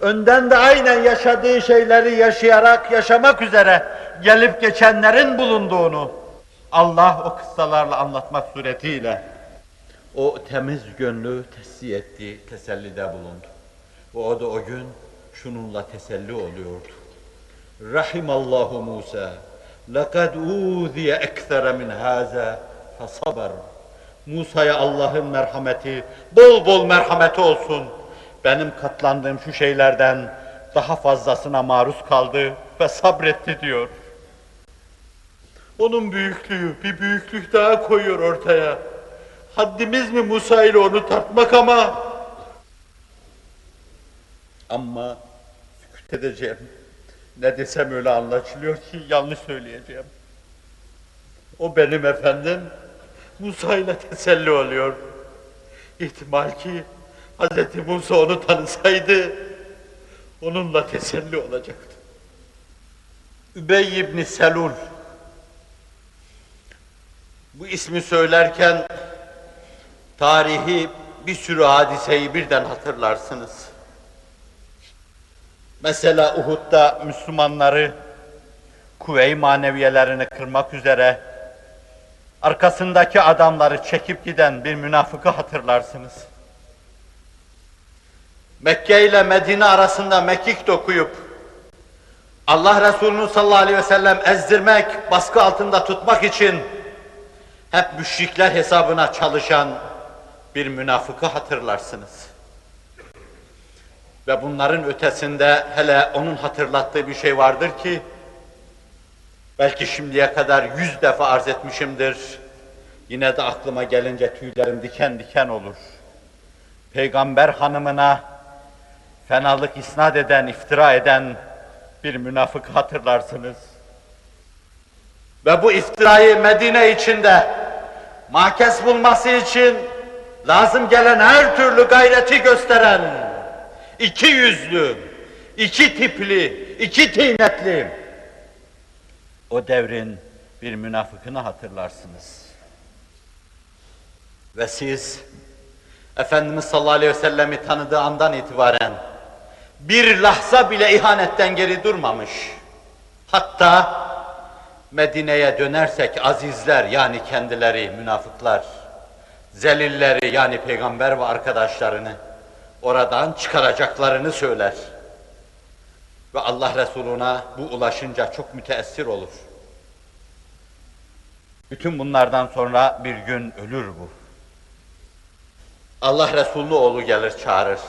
önden de aynen yaşadığı şeyleri yaşayarak yaşamak üzere gelip geçenlerin bulunduğunu Allah o kıssalarla anlatmak suretiyle o temiz gönlü tesih etti, tesellide bulundu. O da o gün şununla teselli oluyordu. Rahimallahu Musa. لَقَدْ اُوذِيَ اَكْثَرَ مِنْ هَذَا فَصَبَرْ Musa'ya Allah'ın merhameti, bol bol merhameti olsun. Benim katlandığım şu şeylerden daha fazlasına maruz kaldı ve sabretti diyor. Onun büyüklüğü, bir büyüklük daha koyuyor ortaya. Haddimiz mi Musa ile onu tartmak ama ama sükut edeceğim. Ne desem öyle anlaşılıyor ki yanlış söyleyeceğim. O benim efendim. Musa ile teselli oluyor. İhtimal ki Hz. Musa onu tanısaydı onunla teselli olacaktı. Übey ibn Selul bu ismi söylerken tarihi bir sürü hadiseyi birden hatırlarsınız. Mesela Uhud'da Müslümanları kuvve-i maneviyelerini kırmak üzere arkasındaki adamları çekip giden bir münafıkı hatırlarsınız. Mekke ile Medine arasında mekik dokuyup Allah Resulü'nü sallallahu aleyhi ve sellem ezdirmek, baskı altında tutmak için hep müşrikler hesabına çalışan bir münafıkı hatırlarsınız. Ve bunların ötesinde hele onun hatırlattığı bir şey vardır ki, belki şimdiye kadar yüz defa arz etmişimdir. Yine de aklıma gelince tüylerim diken diken olur. Peygamber hanımına fenalık isnat eden, iftira eden bir münafık hatırlarsınız. Ve bu iftirayı Medine içinde makes bulması için lazım gelen her türlü gayreti gösteren, iki yüzlü, iki tipli, iki tinetli o devrin bir münafıkını hatırlarsınız. Ve siz Efendimiz sallallahu aleyhi ve sellemi tanıdığı andan itibaren Bir lahza bile ihanetten geri durmamış. Hatta Medine'ye dönersek azizler yani kendileri münafıklar, zelilleri yani peygamber ve arkadaşlarını oradan çıkaracaklarını söyler. Ve Allah Resuluna bu ulaşınca çok müteessir olur. Bütün bunlardan sonra bir gün ölür bu. Allah Resulü'nün oğlu gelir çağırır.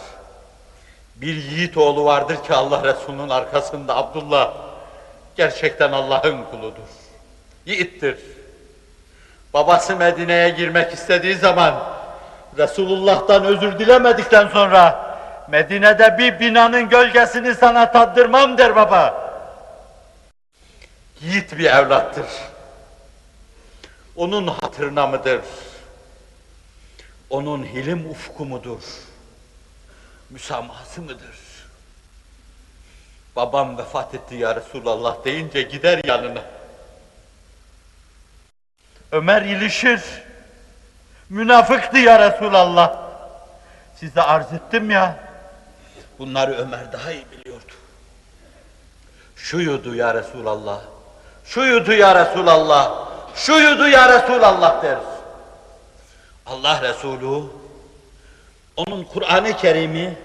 Bir yiğit oğlu vardır ki Allah Resulü'nün arkasında Abdullah gerçekten Allah'ın kuludur. Yiğittir. Babası Medine'ye girmek istediği zaman Resulullah'tan özür dilemedikten sonra Medine'de bir binanın gölgesini sana tattırmam der baba. Yiğit bir evlattır. Onun hatırına mıdır? Onun hilim ufku mudur? Müsamahası mıdır? Babam vefat etti ya Resulallah deyince gider yanına. Ömer ilişir. Münafıktı ya Resulallah. Size arz ettim ya. Bunları Ömer daha iyi biliyordu. Şuydu ya Resulallah. Şuydu ya Resulallah. Şuydu ya Resulallah der. Allah Resulü onun Kur'an-ı Kerim'i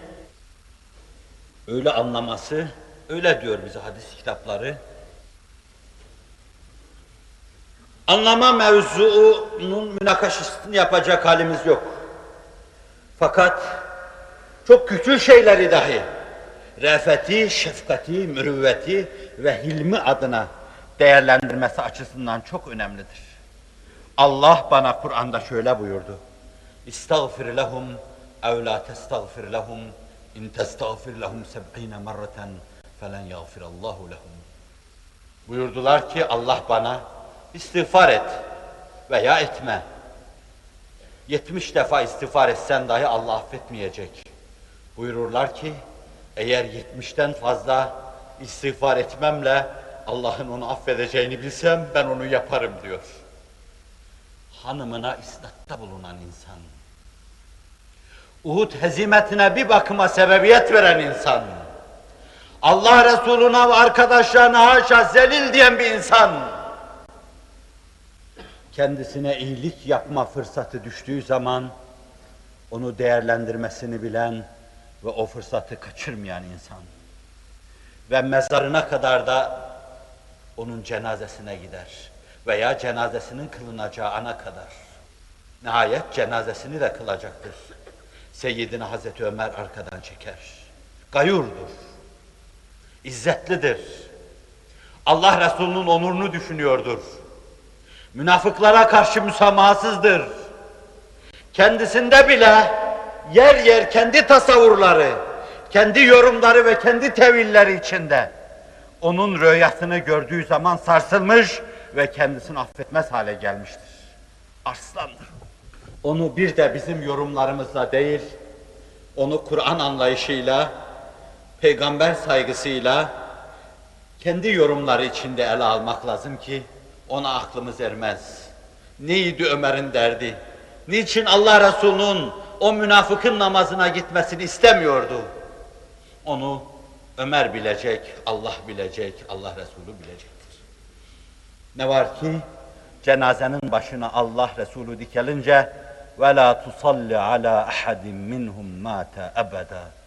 öyle anlaması, öyle diyor bize hadis kitapları. Anlama mevzuunun münakaşasını yapacak halimiz yok. Fakat çok küçük şeyleri dahi refeti, şefkati, mürüvveti ve hilmi adına değerlendirmesi açısından çok önemlidir. Allah bana Kur'an'da şöyle buyurdu. İstağfir lehum ev la testağfir lehum in testağfir lehum seb'ine merreten felen yağfirallahu lehum. Buyurdular ki Allah bana istiğfar et veya etme. 70 defa istiğfar etsen dahi Allah affetmeyecek. Buyururlar ki eğer 70'ten fazla istiğfar etmemle Allah'ın onu affedeceğini bilsem ben onu yaparım diyor. Hanımına isnatta bulunan insan. Uhud hezimetine bir bakıma sebebiyet veren insan. Allah Resuluna ve arkadaşlarına haşa zelil diyen bir insan. Kendisine iyilik yapma fırsatı düştüğü zaman onu değerlendirmesini bilen ve o fırsatı kaçırmayan insan. Ve mezarına kadar da onun cenazesine gider veya cenazesinin kılınacağı ana kadar. Nihayet cenazesini de kılacaktır. Seyyidina Hazreti Ömer arkadan çeker. Gayurdur. İzzetlidir. Allah Resulü'nün onurunu düşünüyordur. Münafıklara karşı müsamahasızdır. Kendisinde bile yer yer kendi tasavvurları, kendi yorumları ve kendi tevilleri içinde onun rüyasını gördüğü zaman sarsılmış ve kendisini affetmez hale gelmiştir. Arslandır. Onu bir de bizim yorumlarımızla değil, onu Kur'an anlayışıyla, peygamber saygısıyla, kendi yorumları içinde ele almak lazım ki ona aklımız ermez. Neydi Ömer'in derdi? Niçin Allah Resulü'nün o münafıkın namazına gitmesini istemiyordu? Onu Ömer bilecek, Allah bilecek, Allah Resulü bilecektir. Ne var ki cenazenin başına Allah Resulü dikelince ve la tusalli ala ahadin minhum mata ebeda.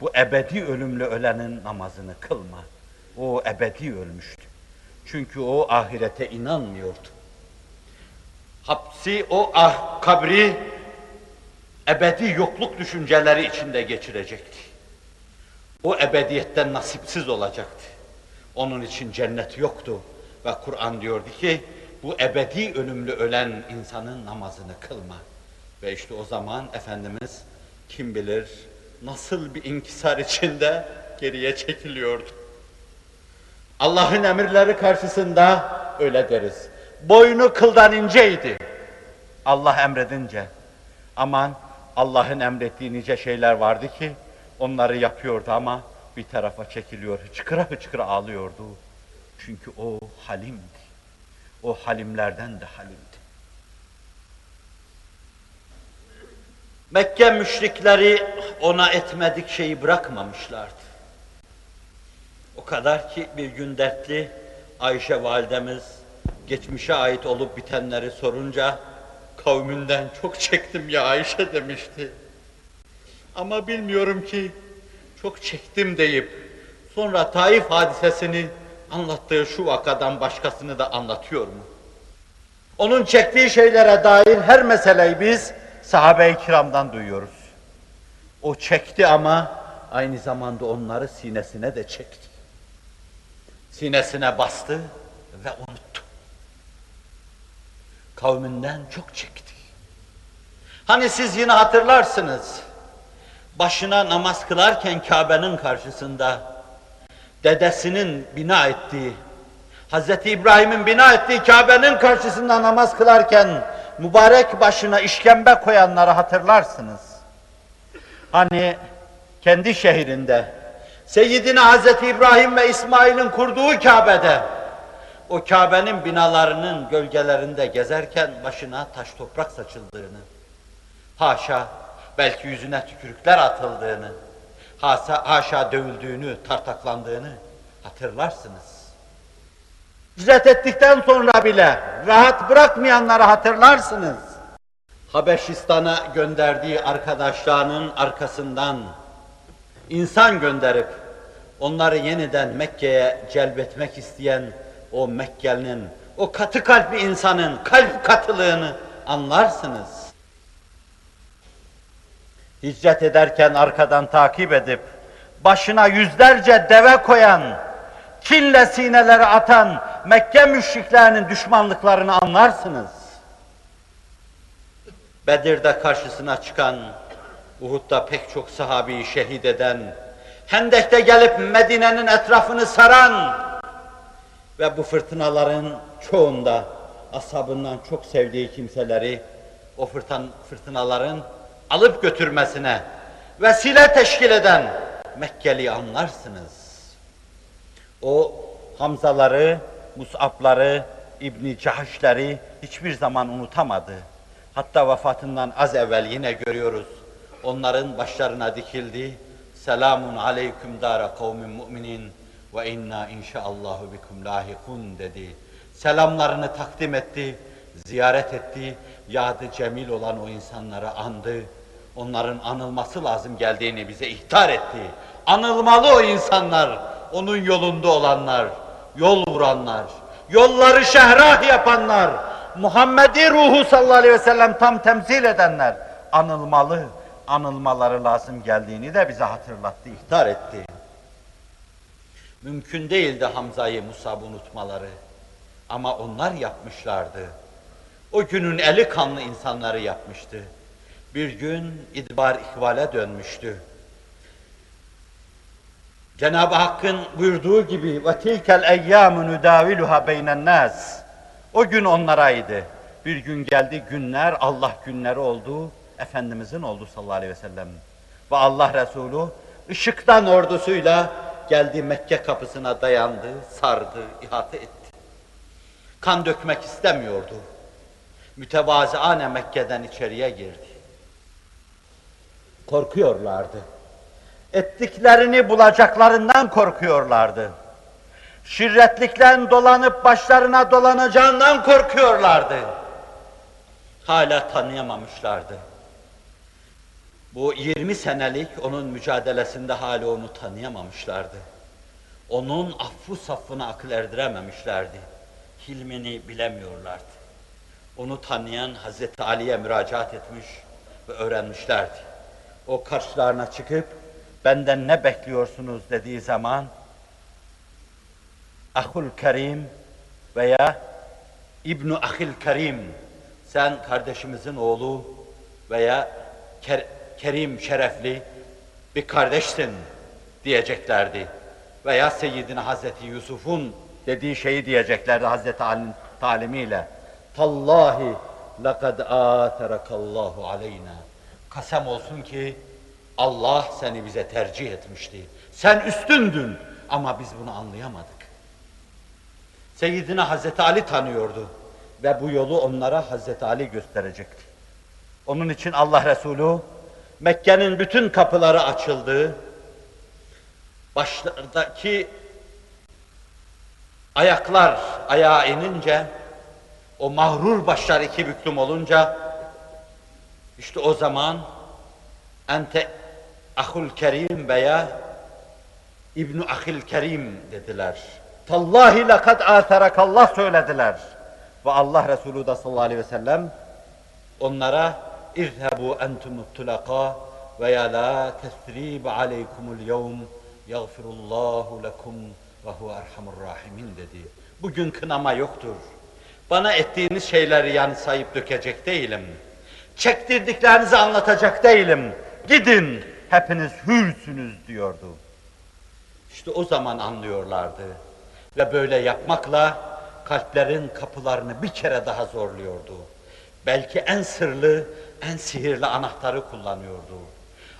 Bu ebedi ölümlü ölenin namazını kılma. O ebedi ölmüştü. Çünkü o ahirete inanmıyordu. Hapsi o ah kabri ebedi yokluk düşünceleri içinde geçirecekti. O ebediyetten nasipsiz olacaktı. Onun için cennet yoktu. Ve Kur'an diyordu ki, bu ebedi ölümlü ölen insanın namazını kılma. Ve işte o zaman Efendimiz kim bilir nasıl bir inkisar içinde geriye çekiliyordu. Allah'ın emirleri karşısında öyle deriz. Boynu kıldan inceydi. Allah emredince. Aman Allah'ın emrettiği nice şeyler vardı ki onları yapıyordu ama bir tarafa çekiliyor, hıçkıra hıçkıra ağlıyordu. Çünkü o halimdi. O halimlerden de halimdi. Mekke müşrikleri ona etmedik şeyi bırakmamışlardı. O kadar ki bir gün dertli Ayşe validemiz geçmişe ait olup bitenleri sorunca kavminden çok çektim ya Ayşe demişti. Ama bilmiyorum ki çok çektim deyip sonra Taif hadisesini anlattığı şu vakadan başkasını da anlatıyor mu? Onun çektiği şeylere dair her meseleyi biz sahabe-i kiramdan duyuyoruz. O çekti ama aynı zamanda onları sinesine de çekti. Sinesine bastı ve unuttu. Kavminden çok çekti. Hani siz yine hatırlarsınız. Başına namaz kılarken Kabe'nin karşısında dedesinin bina ettiği, Hazreti İbrahim'in bina ettiği Kabe'nin karşısında namaz kılarken mübarek başına işkembe koyanları hatırlarsınız. Hani kendi şehrinde Seyyidina Hazreti İbrahim ve İsmail'in kurduğu Kabe'de o Kabe'nin binalarının gölgelerinde gezerken başına taş toprak saçıldığını, haşa belki yüzüne tükürükler atıldığını, haşa, haşa dövüldüğünü, tartaklandığını hatırlarsınız. Hicret ettikten sonra bile rahat bırakmayanları hatırlarsınız. Habeşistan'a gönderdiği arkadaşlarının arkasından insan gönderip onları yeniden Mekke'ye celbetmek isteyen o Mekkeli'nin, o katı kalpli insanın kalp katılığını anlarsınız. Hicret ederken arkadan takip edip başına yüzlerce deve koyan, kinle sineleri atan Mekke müşriklerinin düşmanlıklarını anlarsınız. Bedir'de karşısına çıkan, Uhud'da pek çok sahabeyi şehit eden, Hendek'te gelip Medine'nin etrafını saran ve bu fırtınaların çoğunda ashabından çok sevdiği kimseleri o fırtın, fırtınaların alıp götürmesine vesile teşkil eden Mekkeli anlarsınız. O Hamzaları, Mus'abları, İbni Cahişleri hiçbir zaman unutamadı. Hatta vefatından az evvel yine görüyoruz. Onların başlarına dikildi. Selamun aleyküm dara kavmin mu'minin ve inna inşaallahu bikum lahikun dedi. Selamlarını takdim etti, ziyaret etti, yadı cemil olan o insanları andı. Onların anılması lazım geldiğini bize ihtar etti. Anılmalı o insanlar, onun yolunda olanlar, yol vuranlar, yolları şehrah yapanlar, Muhammed'i ruhu sallallahu aleyhi ve sellem tam temsil edenler anılmalı, anılmaları lazım geldiğini de bize hatırlattı, ihtar etti. Mümkün değildi Hamza'yı, Musab'ı unutmaları. Ama onlar yapmışlardı. O günün eli kanlı insanları yapmıştı. Bir gün idbar ikbale dönmüştü. Cenab-ı Hakk'ın buyurduğu gibi ve tilkel eyyamu nudaviluha beynen nas. O gün onlaraydı. Bir gün geldi günler Allah günleri oldu. Efendimizin oldu sallallahu aleyhi ve sellem. Ve Allah Resulü ışıktan ordusuyla geldi Mekke kapısına dayandı, sardı, ihate etti. Kan dökmek istemiyordu. Mütevaziane Mekke'den içeriye girdi. Korkuyorlardı. Ettiklerini bulacaklarından korkuyorlardı. Şirretlikten dolanıp başlarına dolanacağından korkuyorlardı. Hala tanıyamamışlardı. Bu 20 senelik onun mücadelesinde hala onu tanıyamamışlardı. Onun affı safına akıl erdirememişlerdi. Hilmini bilemiyorlardı. Onu tanıyan Hazreti Ali'ye müracaat etmiş ve öğrenmişlerdi. O karşılarına çıkıp benden ne bekliyorsunuz dediği zaman Ahul Kerim veya İbnu Ahil Kerim sen kardeşimizin oğlu veya ker, kerim şerefli bir kardeşsin diyeceklerdi. Veya Seyyidina Hazreti Yusuf'un dediği şeyi diyeceklerdi Hazreti Ali'nin talimiyle. Tallahi lekad aterakallahu aleyna. Kasem olsun ki Allah seni bize tercih etmişti. Sen üstündün ama biz bunu anlayamadık. Seyyidina Hazreti Ali tanıyordu ve bu yolu onlara Hazreti Ali gösterecekti. Onun için Allah Resulü Mekke'nin bütün kapıları açıldı. Başlardaki Ayaklar ayağa inince, o mahrur başlar iki büklüm olunca, işte o zaman ente ahul kerim veya İbnu Ahil Kerim dediler. Tallahi lekad Allah söylediler. Ve Allah Resulü de sallallahu aleyhi ve sellem onlara İzhebu entumut tulaka ve ya la tesrib aleykumul yevm yagfirullahu lekum ve huve erhamur rahimin dedi. Bugün kınama yoktur. Bana ettiğiniz şeyleri yani sayıp dökecek değilim. Çektirdiklerinizi anlatacak değilim. Gidin, hepiniz hürsünüz diyordu. İşte o zaman anlıyorlardı. Ve böyle yapmakla kalplerin kapılarını bir kere daha zorluyordu. Belki en sırlı, en sihirli anahtarı kullanıyordu.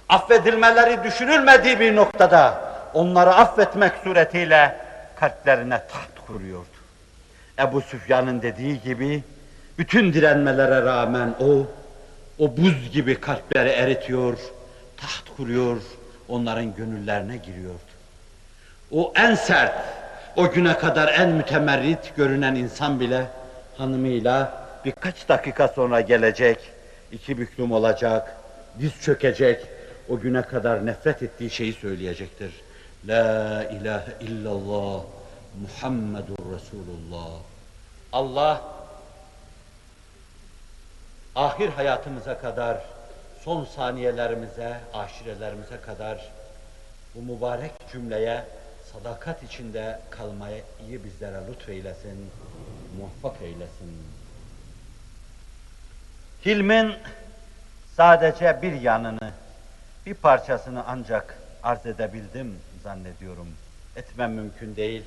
Affedilmeleri düşünülmediği bir noktada onları affetmek suretiyle kalplerine taht kuruyordu. Ebu Süfyan'ın dediği gibi bütün direnmelere rağmen o, o buz gibi kalpleri eritiyor, taht kuruyor, onların gönüllerine giriyordu. O en sert, o güne kadar en mütemerrit görünen insan bile hanımıyla birkaç dakika sonra gelecek, iki büklüm olacak, diz çökecek, o güne kadar nefret ettiği şeyi söyleyecektir. La ilahe illallah Muhammedur Resulullah. Allah ahir hayatımıza kadar, son saniyelerimize, aşirelerimize kadar bu mübarek cümleye sadakat içinde kalmayı bizlere lütfeylesin, muvaffak eylesin. Hilmin sadece bir yanını, bir parçasını ancak arz edebildim zannediyorum. Etmem mümkün değil.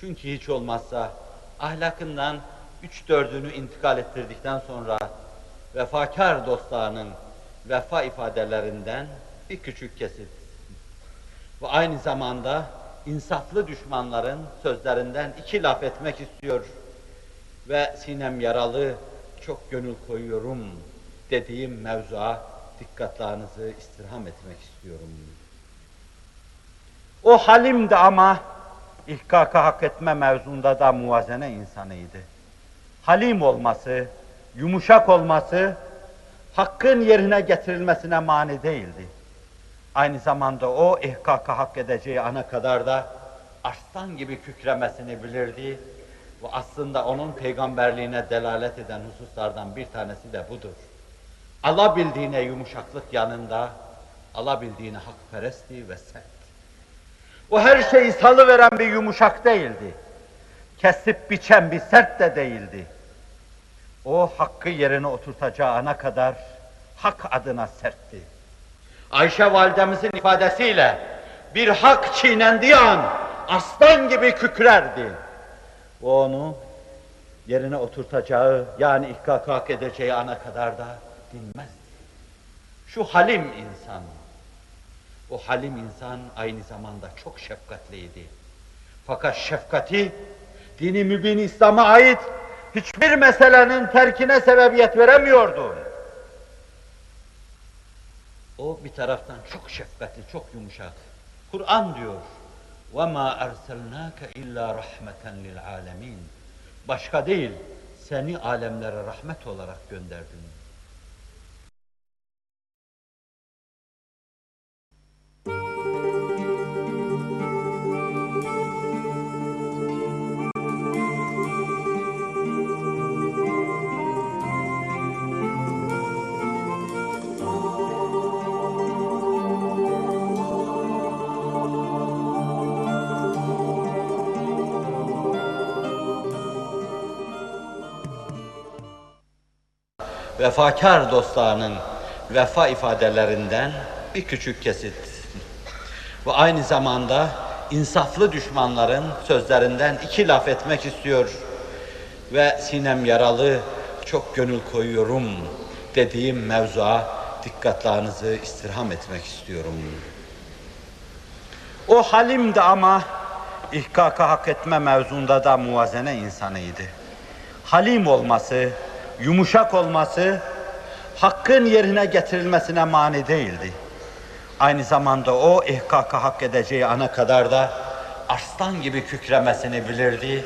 Çünkü hiç olmazsa ahlakından üç dördünü intikal ettirdikten sonra vefakar dostlarının vefa ifadelerinden bir küçük kesit ve aynı zamanda insaflı düşmanların sözlerinden iki laf etmek istiyor ve sinem yaralı çok gönül koyuyorum dediğim mevzua dikkatlerinizi istirham etmek istiyorum. O halimdi ama ihkaka hak etme mevzunda da muvazene insanıydı. Halim olması, yumuşak olması, hakkın yerine getirilmesine mani değildi. Aynı zamanda o ihkaka hak edeceği ana kadar da arslan gibi kükremesini bilirdi. Bu aslında onun peygamberliğine delalet eden hususlardan bir tanesi de budur. Alabildiğine yumuşaklık yanında, alabildiğine hakperestti ve sert. O her şeyi salıveren bir yumuşak değildi. Kesip biçen bir sert de değildi. O hakkı yerine oturtacağı ana kadar hak adına sertti. Ayşe validemizin ifadesiyle bir hak çiğnendiği an aslan gibi kükrerdi. O onu yerine oturtacağı yani ihkak hak edeceği ana kadar da dinmezdi. Şu halim insan, o halim insan aynı zamanda çok şefkatliydi. Fakat şefkati dini mübin İslam'a ait hiçbir meselenin terkine sebebiyet veremiyordu. O bir taraftan çok şefkatli, çok yumuşak. Kur'an diyor, وَمَا أَرْسَلْنَاكَ اِلَّا رَحْمَةً لِلْعَالَمِينَ Başka değil, seni alemlere rahmet olarak gönderdim. vefakar dostlarının vefa ifadelerinden bir küçük kesit. Ve aynı zamanda insaflı düşmanların sözlerinden iki laf etmek istiyor ve sinem yaralı çok gönül koyuyorum dediğim mevzua dikkatlerinizi istirham etmek istiyorum. O halimdi ama ihkaka hak etme mevzunda da muvazene insanıydı. Halim olması, yumuşak olması, hakkın yerine getirilmesine mani değildi. Aynı zamanda o ihkaka hak edeceği ana kadar da arslan gibi kükremesini bilirdi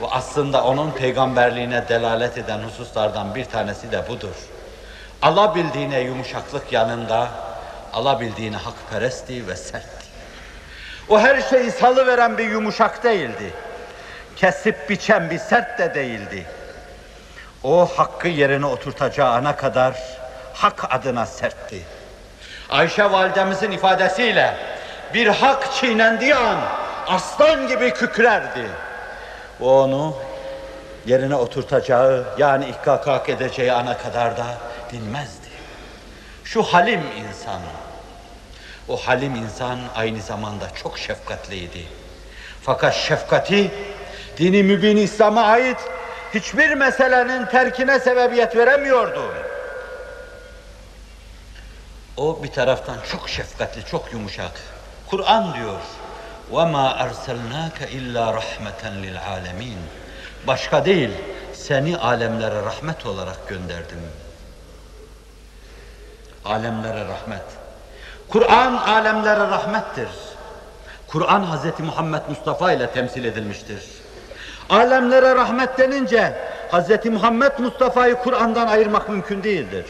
Ve aslında onun peygamberliğine delalet eden hususlardan bir tanesi de budur. Alabildiğine yumuşaklık yanında, alabildiğine hakperestti ve sertti. O her şeyi salıveren bir yumuşak değildi. Kesip biçen bir sert de değildi. O hakkı yerine oturtacağı ana kadar hak adına sertti. Ayşe validemizin ifadesiyle bir hak çiğnendiği an aslan gibi kükrerdi. O onu yerine oturtacağı yani ihkak edeceği ana kadar da dinmezdi. Şu halim insan, o halim insan aynı zamanda çok şefkatliydi. Fakat şefkati dini mübin İslam'a ait hiçbir meselenin terkine sebebiyet veremiyordu. O bir taraftan çok şefkatli, çok yumuşak. Kur'an diyor, وَمَا أَرْسَلْنَاكَ اِلَّا رَحْمَةً لِلْعَالَمِينَ Başka değil, seni alemlere rahmet olarak gönderdim. Alemlere rahmet. Kur'an alemlere rahmettir. Kur'an Hz. Muhammed Mustafa ile temsil edilmiştir. Alemlere rahmet denince Hz. Muhammed Mustafa'yı Kur'an'dan ayırmak mümkün değildir.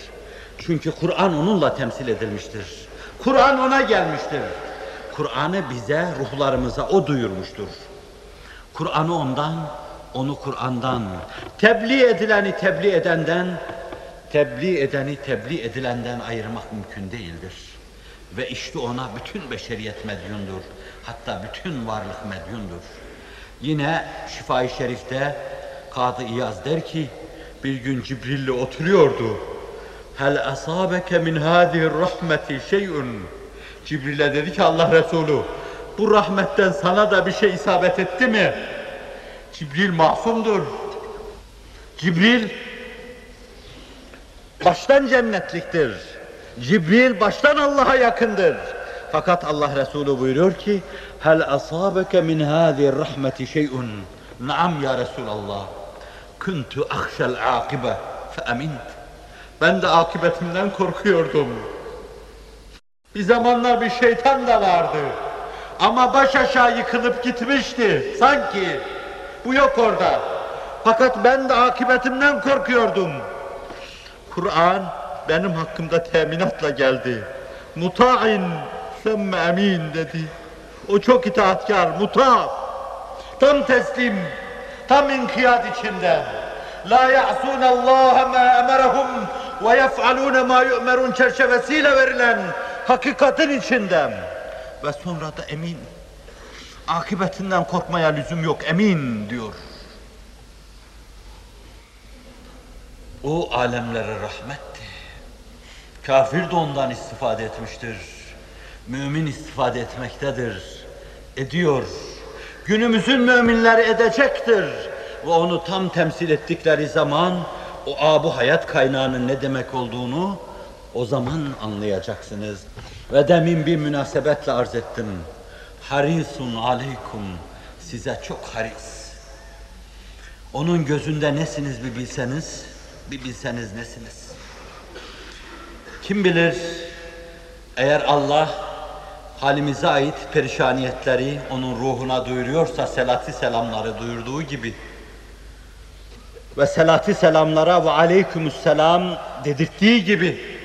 Çünkü Kur'an onunla temsil edilmiştir. Kur'an ona gelmiştir. Kur'an'ı bize, ruhlarımıza o duyurmuştur. Kur'an'ı ondan, onu Kur'an'dan, tebliğ edileni tebliğ edenden, tebliğ edeni tebliğ edilenden ayırmak mümkün değildir. Ve işte ona bütün beşeriyet medyundur. Hatta bütün varlık medyundur. Yine Şifa-i Şerif'te Kadı İyaz der ki, bir gün Cibril'le oturuyordu. Hel asabeke min hadihi rahmeti şey'un. Cibril'e dedi ki Allah Resulü, bu rahmetten sana da bir şey isabet etti mi? Cibril masumdur. Cibril baştan cennetliktir. Cibril baştan Allah'a yakındır. Fakat Allah Resulü buyuruyor ki hel asabeke min hadi rahmeti şey'un. Naam ya Resulallah. Kuntu ahşel akibe fe amint. Ben de akıbetimden korkuyordum. Bir zamanlar bir şeytan da vardı. Ama baş aşağı yıkılıp gitmişti sanki. Bu yok orada. Fakat ben de akıbetimden korkuyordum. Kur'an benim hakkımda teminatla geldi. Muta'in semme emin dedi. O çok itaatkar, muta. Tam teslim, tam inkiyat içinde. La ya'sun Allah ma emerahum ve yef'alun ma yu'merun çerçevesiyle verilen hakikatin içinde. Ve sonra da emin. Akıbetinden korkmaya lüzum yok, emin diyor. O alemlere rahmetti. Kafir de ondan istifade etmiştir. Mümin istifade etmektedir. Ediyor. Günümüzün müminleri edecektir. Ve onu tam temsil ettikleri zaman o abu hayat kaynağının ne demek olduğunu o zaman anlayacaksınız. Ve demin bir münasebetle arz ettim. Harisun aleykum. Size çok haris. Onun gözünde nesiniz bir bilseniz, bir bilseniz nesiniz? Kim bilir eğer Allah halimize ait perişaniyetleri onun ruhuna duyuruyorsa selati selamları duyurduğu gibi ve selati selamlara ve aleykümselam dedirttiği gibi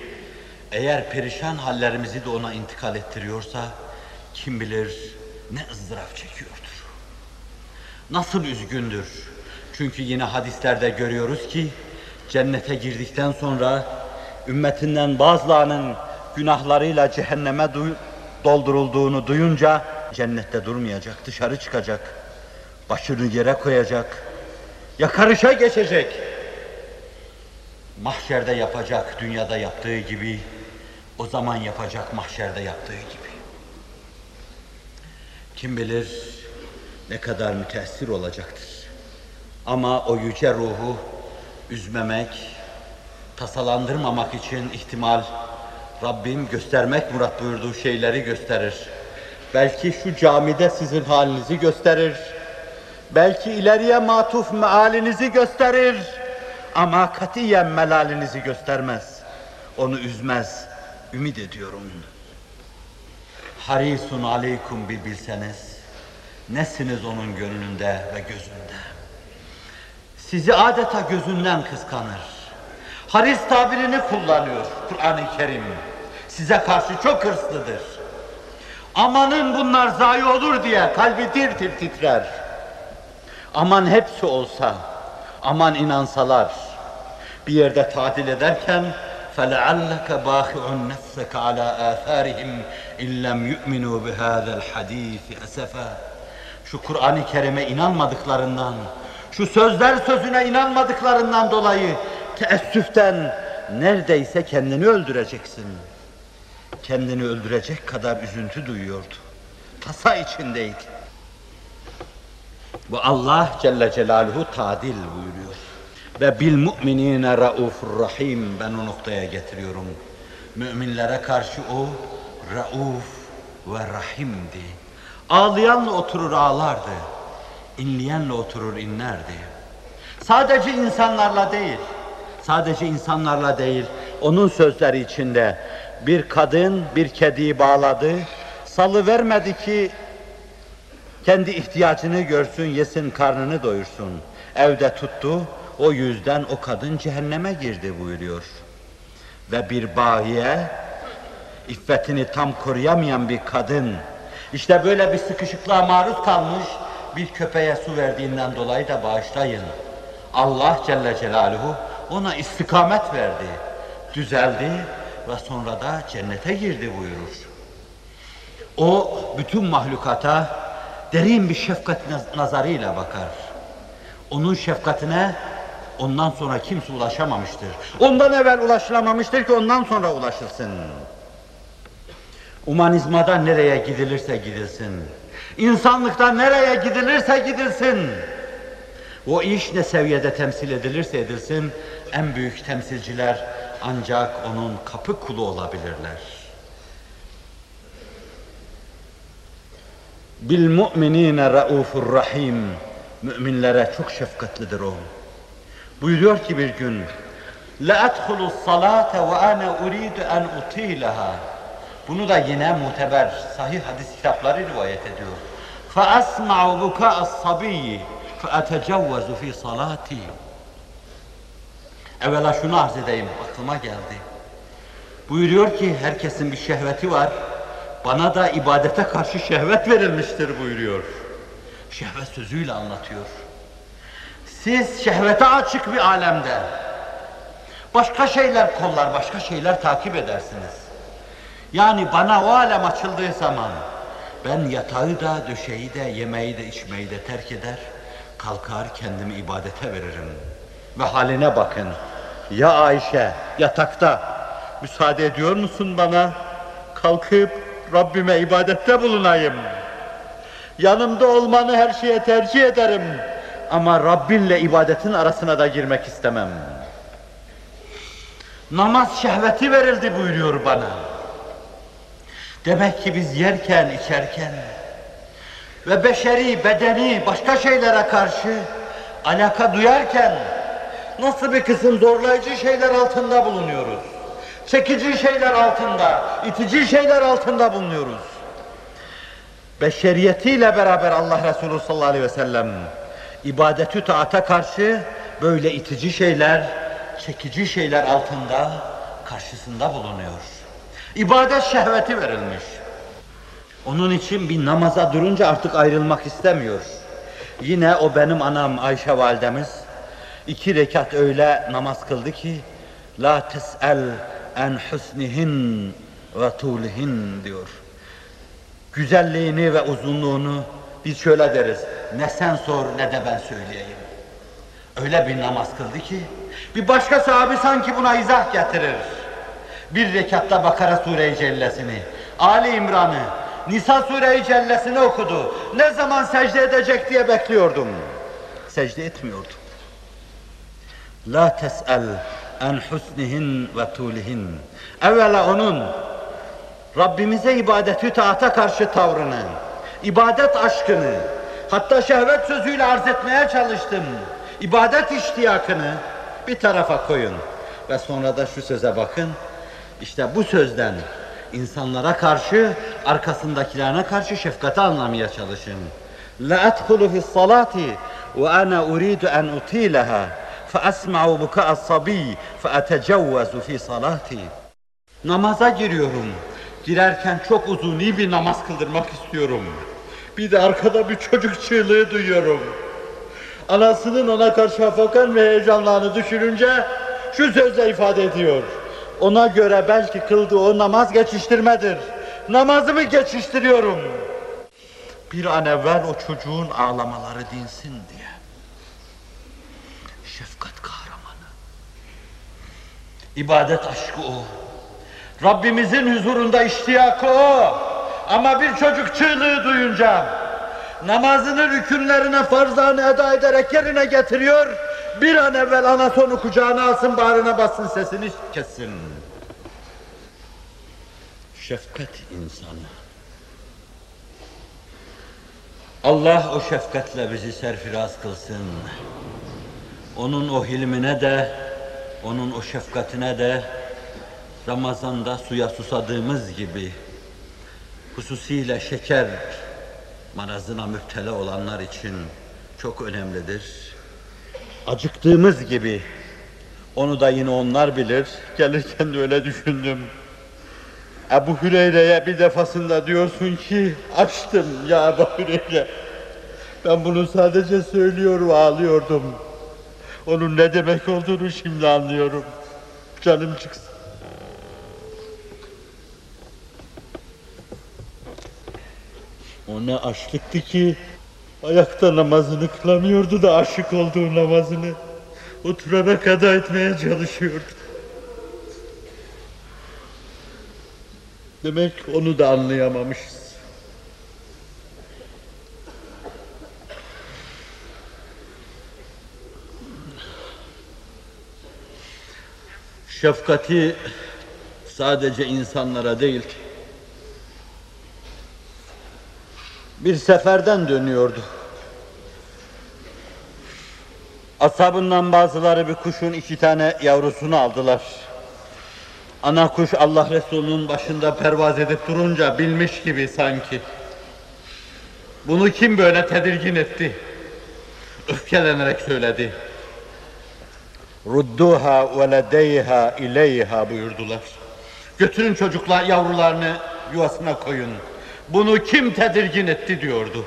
eğer perişan hallerimizi de ona intikal ettiriyorsa kim bilir ne ızdırap çekiyordur. Nasıl üzgündür. Çünkü yine hadislerde görüyoruz ki cennete girdikten sonra ümmetinden bazılarının günahlarıyla cehenneme doldurulduğunu duyunca cennette durmayacak, dışarı çıkacak. Başını yere koyacak. Yakarışa geçecek. Mahşerde yapacak dünyada yaptığı gibi o zaman yapacak mahşerde yaptığı gibi. Kim bilir ne kadar müteessir olacaktır. Ama o yüce ruhu üzmemek, tasalandırmamak için ihtimal Rabbim göstermek murat buyurduğu şeyleri gösterir. Belki şu camide sizin halinizi gösterir. Belki ileriye matuf mealinizi gösterir. Ama katiyen melalinizi göstermez. Onu üzmez. Ümit ediyorum. Harisun aleykum bir bilseniz. Nesiniz onun gönlünde ve gözünde. Sizi adeta gözünden kıskanır. Haris tabirini kullanıyor Kur'an-ı Kerim Size karşı çok hırslıdır. Amanın bunlar zayi olur diye kalbi tir tir titrer. Aman hepsi olsa, aman inansalar. Bir yerde tatil ederken فَلَعَلَّكَ بَاخِعٌ نَفْسَكَ عَلَى آثَارِهِمْ اِنْ لَمْ يُؤْمِنُوا بِهَذَا الْحَد۪يثِ أَسَفًا Şu Kur'an-ı Kerim'e inanmadıklarından, şu sözler sözüne inanmadıklarından dolayı teessüften neredeyse kendini öldüreceksin. Kendini öldürecek kadar üzüntü duyuyordu. Tasa içindeydi. Ve Allah Celle Celaluhu tadil buyuruyor. Ve bil mu'minine raufur rahim. Ben o noktaya getiriyorum. Müminlere karşı o rauf ve rahimdi. Ağlayanla oturur ağlardı. İnleyenle oturur inlerdi. Sadece insanlarla değil, sadece insanlarla değil, onun sözleri içinde bir kadın bir kediyi bağladı, salı vermedi ki kendi ihtiyacını görsün, yesin, karnını doyursun. Evde tuttu, o yüzden o kadın cehenneme girdi buyuruyor. Ve bir bahiye, iffetini tam koruyamayan bir kadın, işte böyle bir sıkışıklığa maruz kalmış, bir köpeğe su verdiğinden dolayı da bağışlayın. Allah Celle Celaluhu ona istikamet verdi, düzeldi ve sonra da cennete girdi buyurur. O bütün mahlukata derin bir şefkat naz- nazarıyla bakar. Onun şefkatine ondan sonra kimse ulaşamamıştır. Ondan evvel ulaşılamamıştır ki ondan sonra ulaşılsın. Humanizmada nereye gidilirse gidilsin. İnsanlıkta nereye gidilirse gidilsin. O iş ne seviyede temsil edilirse edilsin, en büyük temsilciler ancak onun kapı kulu olabilirler. Bil mu'minine raufur rahim. Müminlere çok şefkatlidir o. Buyuruyor ki bir gün La adkhulu salate ve ana uridu en utilaha. Bunu da yine muteber sahih hadis kitapları rivayet ediyor. Fa asma'u buka'as sabiyyi fa atecavvazu fi salati. Evvela şunu arz edeyim, aklıma geldi. Buyuruyor ki herkesin bir şehveti var. Bana da ibadete karşı şehvet verilmiştir buyuruyor. Şehvet sözüyle anlatıyor. Siz şehvete açık bir alemde başka şeyler kollar, başka şeyler takip edersiniz. Yani bana o alem açıldığı zaman ben yatağı da, döşeği de, yemeği de, içmeyi de terk eder, kalkar kendimi ibadete veririm. Ve haline bakın. Ya Ayşe yatakta müsaade ediyor musun bana? Kalkıp Rabbime ibadette bulunayım. Yanımda olmanı her şeye tercih ederim. Ama Rabbinle ibadetin arasına da girmek istemem. Namaz şehveti verildi buyuruyor bana. Demek ki biz yerken, içerken ve beşeri, bedeni, başka şeylere karşı alaka duyarken nasıl bir kısım zorlayıcı şeyler altında bulunuyoruz. Çekici şeyler altında, itici şeyler altında bulunuyoruz. Beşeriyetiyle beraber Allah Resulü sallallahu aleyhi ve sellem ibadetü taata karşı böyle itici şeyler, çekici şeyler altında karşısında bulunuyor. İbadet şehveti verilmiş. Onun için bir namaza durunca artık ayrılmak istemiyor. Yine o benim anam Ayşe validemiz iki rekat öyle namaz kıldı ki la tes'el en husnihin ve tulihin diyor. Güzelliğini ve uzunluğunu biz şöyle deriz. Ne sen sor ne de ben söyleyeyim. Öyle bir namaz kıldı ki bir başka sahabi sanki buna izah getirir. Bir rekatta Bakara Sure-i Cellesini, Ali İmran'ı, Nisa Sure-i Cellesini okudu. Ne zaman secde edecek diye bekliyordum. Secde etmiyordu. La tes'el en husnihin ve tulihin. Evvela onun Rabbimize ibadeti taata karşı tavrını, ibadet aşkını, hatta şehvet sözüyle arz etmeye çalıştım. İbadet iştiyakını bir tarafa koyun. Ve sonra da şu söze bakın. İşte bu sözden insanlara karşı, arkasındakilerine karşı şefkati anlamaya çalışın. La edhulu fi's salati ve ana uridu en utilaha. فأسمع بكاء الصبي فأتجوز في صلاتي Namaza giriyorum. Girerken çok uzuni bir namaz kıldırmak istiyorum. Bir de arkada bir çocuk çığlığı duyuyorum. Anasının ona karşı afakan ve heyecanlarını düşününce şu sözle ifade ediyor. Ona göre belki kıldığı o namaz geçiştirmedir. Namazımı geçiştiriyorum. Bir an evvel o çocuğun ağlamaları dinsin diye. Şefkat kahramanı. İbadet aşkı o. Rabbimizin huzurunda iştiyakı o. Ama bir çocuk çığlığı duyunca namazını rükünlerine farzlarını eda ederek yerine getiriyor. Bir an evvel anası onu kucağına alsın, bağrına bassın, sesini kessin. Şefkat insanı. Allah o şefkatle bizi serfiraz kılsın. Onun o hilmine de, onun o şefkatine de Ramazan'da suya susadığımız gibi hususiyle şeker marazına müptela olanlar için çok önemlidir. Acıktığımız gibi onu da yine onlar bilir. Gelirken de öyle düşündüm. Ebu Hüreyre'ye bir defasında diyorsun ki açtım ya Ebu Hüreyre. Ben bunu sadece söylüyor ve ağlıyordum. Onun ne demek olduğunu şimdi anlıyorum. Canım çıksın. O ne açlıktı ki ayakta namazını kılamıyordu da aşık olduğu namazını oturarak eda etmeye çalışıyordu. Demek onu da anlayamamışız. Şefkati sadece insanlara değil, bir seferden dönüyordu. Ashabından bazıları bir kuşun iki tane yavrusunu aldılar. Ana kuş Allah Resulü'nün başında pervaz edip durunca bilmiş gibi sanki. Bunu kim böyle tedirgin etti? Öfkelenerek söyledi. Rudduha ve ledeyha ileyha buyurdular. Götürün çocuklar yavrularını yuvasına koyun. Bunu kim tedirgin etti diyordu.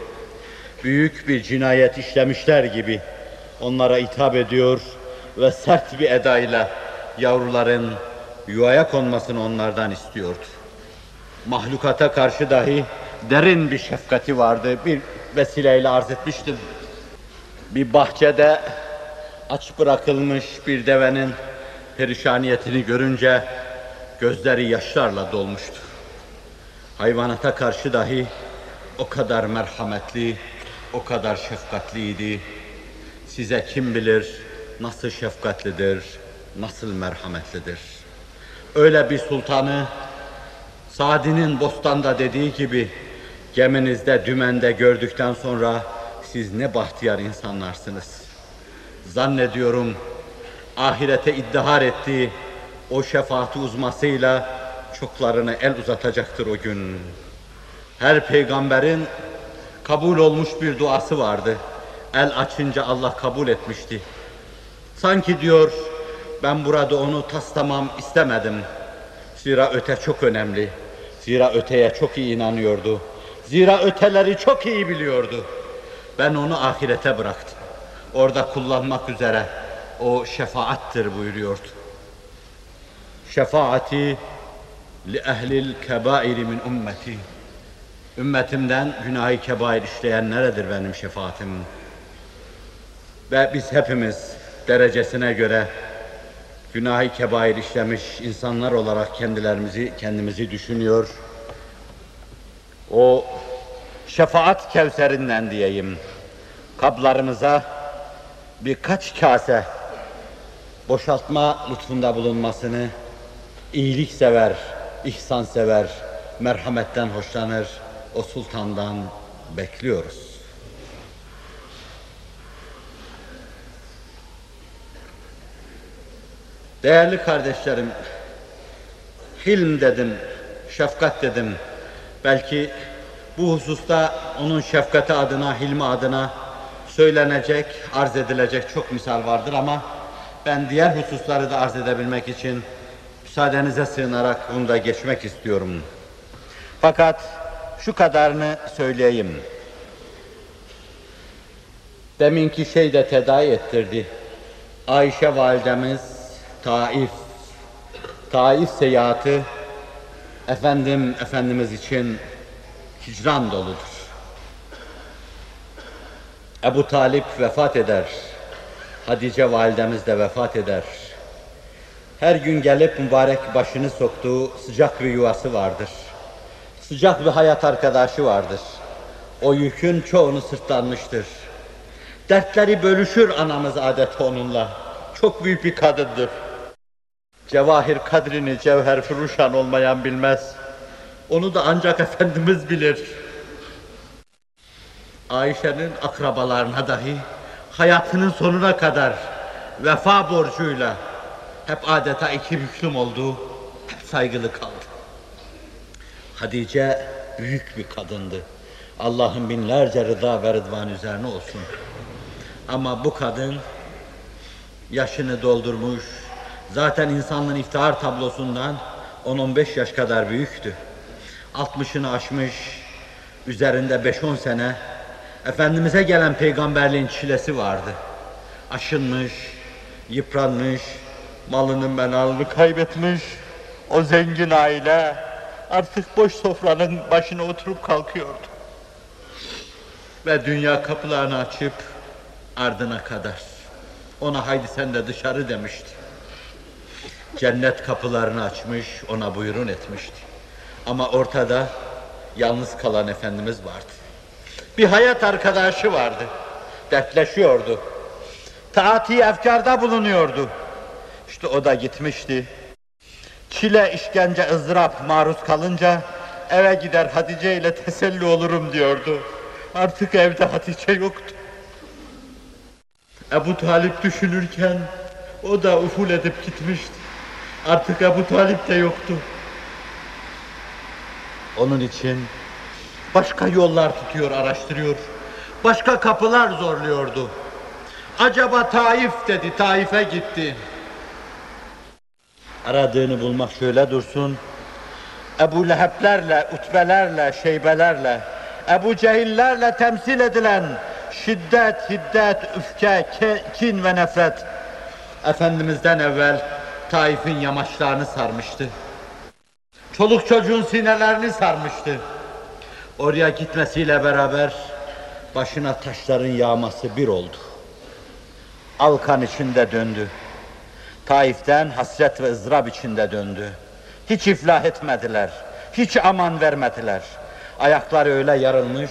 Büyük bir cinayet işlemişler gibi onlara hitap ediyor ve sert bir edayla yavruların yuvaya konmasını onlardan istiyordu. Mahlukata karşı dahi derin bir şefkati vardı. Bir vesileyle arz etmiştim. Bir bahçede aç bırakılmış bir devenin perişaniyetini görünce gözleri yaşlarla dolmuştu. Hayvanata karşı dahi o kadar merhametli, o kadar şefkatliydi. Size kim bilir nasıl şefkatlidir, nasıl merhametlidir. Öyle bir sultanı Sadi'nin Bostan'da dediği gibi geminizde dümende gördükten sonra siz ne bahtiyar insanlarsınız. Zannediyorum ahirete iddihar ettiği o şefaati uzmasıyla çoklarına el uzatacaktır o gün. Her peygamberin kabul olmuş bir duası vardı. El açınca Allah kabul etmişti. Sanki diyor ben burada onu tas tamam istemedim. Zira öte çok önemli. Zira öteye çok iyi inanıyordu. Zira öteleri çok iyi biliyordu. Ben onu ahirete bıraktım. Orada kullanmak üzere o şefaattir buyuruyordu. Şefaati li ehlil kebairi min ümmeti. Ümmetimden günahı kebair işleyen neredir benim şefaatim? Ve biz hepimiz derecesine göre günahı kebair işlemiş insanlar olarak kendilerimizi kendimizi düşünüyor. O şefaat kevserinden diyeyim. Kablarımıza birkaç kase boşaltma lütfunda bulunmasını iyilik sever, ihsan sever, merhametten hoşlanır, o sultandan bekliyoruz. Değerli kardeşlerim, hilm dedim, şefkat dedim. Belki bu hususta onun şefkati adına, hilmi adına Söylenecek, arz edilecek çok misal vardır ama ben diğer hususları da arz edebilmek için müsaadenize sığınarak bunu da geçmek istiyorum. Fakat şu kadarını söyleyeyim. Deminki şey de tedavi ettirdi. Ayşe validemiz Taif, Taif seyahati efendim Efendimiz için hicran doludur. Ebu Talip vefat eder. Hatice validemiz de vefat eder. Her gün gelip mübarek başını soktuğu sıcak bir yuvası vardır. Sıcak bir hayat arkadaşı vardır. O yükün çoğunu sırtlanmıştır. Dertleri bölüşür anamız adet onunla. Çok büyük bir kadındır. Cevahir kadrini cevher furuşan olmayan bilmez. Onu da ancak Efendimiz bilir. Ayşe'nin akrabalarına dahi hayatının sonuna kadar vefa borcuyla hep adeta iki büklüm oldu, hep saygılı kaldı. Hatice büyük bir kadındı. Allah'ın binlerce rıza ve rıdvan üzerine olsun. Ama bu kadın yaşını doldurmuş, zaten insanlığın iftihar tablosundan 10-15 yaş kadar büyüktü. 60'ını aşmış, üzerinde 5-10 sene Efendimiz'e gelen peygamberliğin çilesi vardı. Aşınmış, yıpranmış, malının menalını kaybetmiş, o zengin aile artık boş sofranın başına oturup kalkıyordu. Ve dünya kapılarını açıp ardına kadar ona haydi sen de dışarı demişti. Cennet kapılarını açmış, ona buyurun etmişti. Ama ortada yalnız kalan Efendimiz vardı. Bir hayat arkadaşı vardı. Dertleşiyordu. Taati efkarda bulunuyordu. İşte o da gitmişti. Çile, işkence, ızdırap maruz kalınca eve gider Hatice ile teselli olurum diyordu. Artık evde Hatice yoktu. Ebu Talip düşünürken o da uful edip gitmişti. Artık Ebu Talip de yoktu. Onun için başka yollar tutuyor, araştırıyor. Başka kapılar zorluyordu. Acaba Taif dedi, Taif'e gitti. Aradığını bulmak şöyle dursun. Ebu Leheb'lerle, Utbelerle, Şeybelerle, Ebu Cehillerle temsil edilen şiddet, hiddet, öfke, ke- kin ve nefret Efendimiz'den evvel Taif'in yamaçlarını sarmıştı. Çoluk çocuğun sinelerini sarmıştı. Oraya gitmesiyle beraber başına taşların yağması bir oldu. Alkan içinde döndü. Taif'ten hasret ve ızdırap içinde döndü. Hiç iflah etmediler. Hiç aman vermediler. Ayakları öyle yarılmış,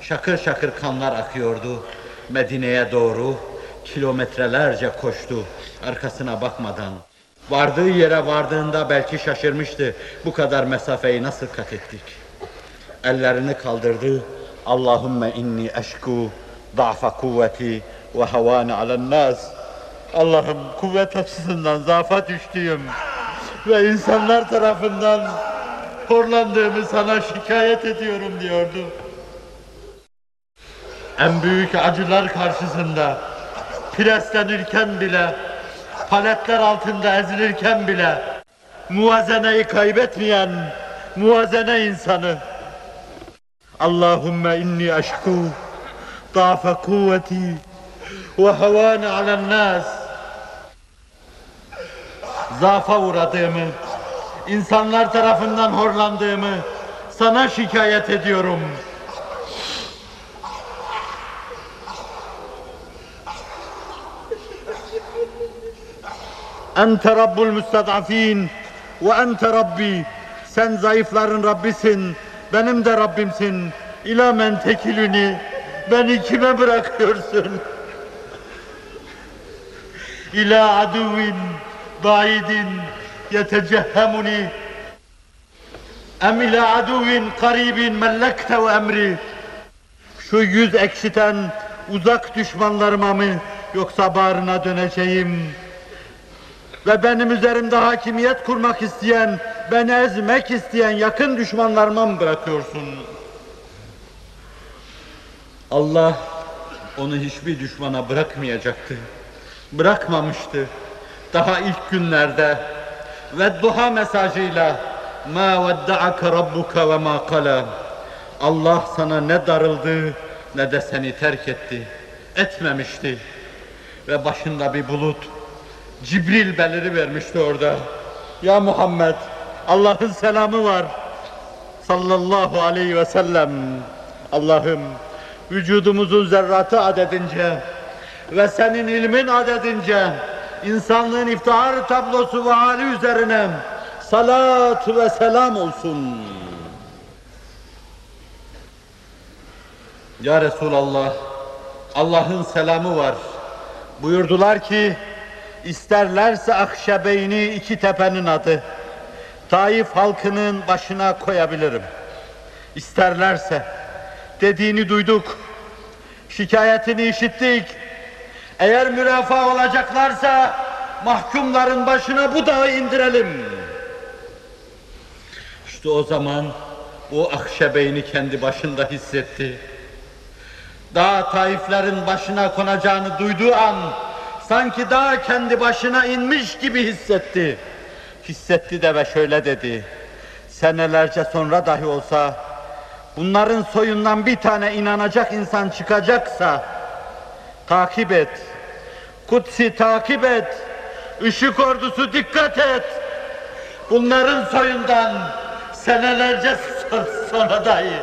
şakır şakır kanlar akıyordu. Medine'ye doğru kilometrelerce koştu arkasına bakmadan. Vardığı yere vardığında belki şaşırmıştı. Bu kadar mesafeyi nasıl kat ettik? Ellerini kaldırdı. Allahümme inni eşku da'fa kuvveti ve havani alen nas. Allah'ım kuvvet açısından zaafa düştüğüm ve insanlar tarafından horlandığımı sana şikayet ediyorum diyordu. En büyük acılar karşısında preslenirken bile, paletler altında ezilirken bile muvazeneyi kaybetmeyen muvazene insanı Allahümme inni aşku ضعف kuvveti ve havane alen nas Zafa uğradığımı, insanlar tarafından horlandığımı sana şikayet ediyorum. Ente Rabbul müstadafin ve ente Rabbi. Sen zayıfların Rabbisin, benim de Rabbimsin. İlâ men tekilüni. Beni kime bırakıyorsun? İlâ aduvin baidin yetecehhemuni. Em ilâ aduvin karibin mellekte ve emri. Şu yüz ekşiten uzak düşmanlarıma mı yoksa bağrına döneceğim? ve benim üzerimde hakimiyet kurmak isteyen, beni ezmek isteyen yakın düşmanlarıma mı bırakıyorsun? Allah onu hiçbir düşmana bırakmayacaktı. Bırakmamıştı. Daha ilk günlerde ve duha mesajıyla ma vedda'aka rabbuka ve ma kala Allah sana ne darıldı ne de seni terk etti. Etmemişti. Ve başında bir bulut Cibril beliri vermişti orada. Ya Muhammed Allah'ın selamı var. Sallallahu aleyhi ve sellem. Allah'ım vücudumuzun zerratı adedince ve senin ilmin adedince insanlığın iftihar tablosu ve hali üzerine salat ve selam olsun. Ya Resulallah, Allah'ın selamı var. Buyurdular ki, isterlerse Akşebeyni iki tepenin adı, Taif halkının başına koyabilirim. İsterlerse, dediğini duyduk, şikayetini işittik. Eğer mürafaa olacaklarsa, mahkumların başına bu dağı indirelim. İşte o zaman o Akşebeyni kendi başında hissetti. Dağ taiflerin başına konacağını duyduğu an sanki dağ kendi başına inmiş gibi hissetti. Hissetti de ve şöyle dedi. Senelerce sonra dahi olsa bunların soyundan bir tane inanacak insan çıkacaksa takip et. Kutsi takip et. Işık ordusu dikkat et. Bunların soyundan senelerce sonra dahi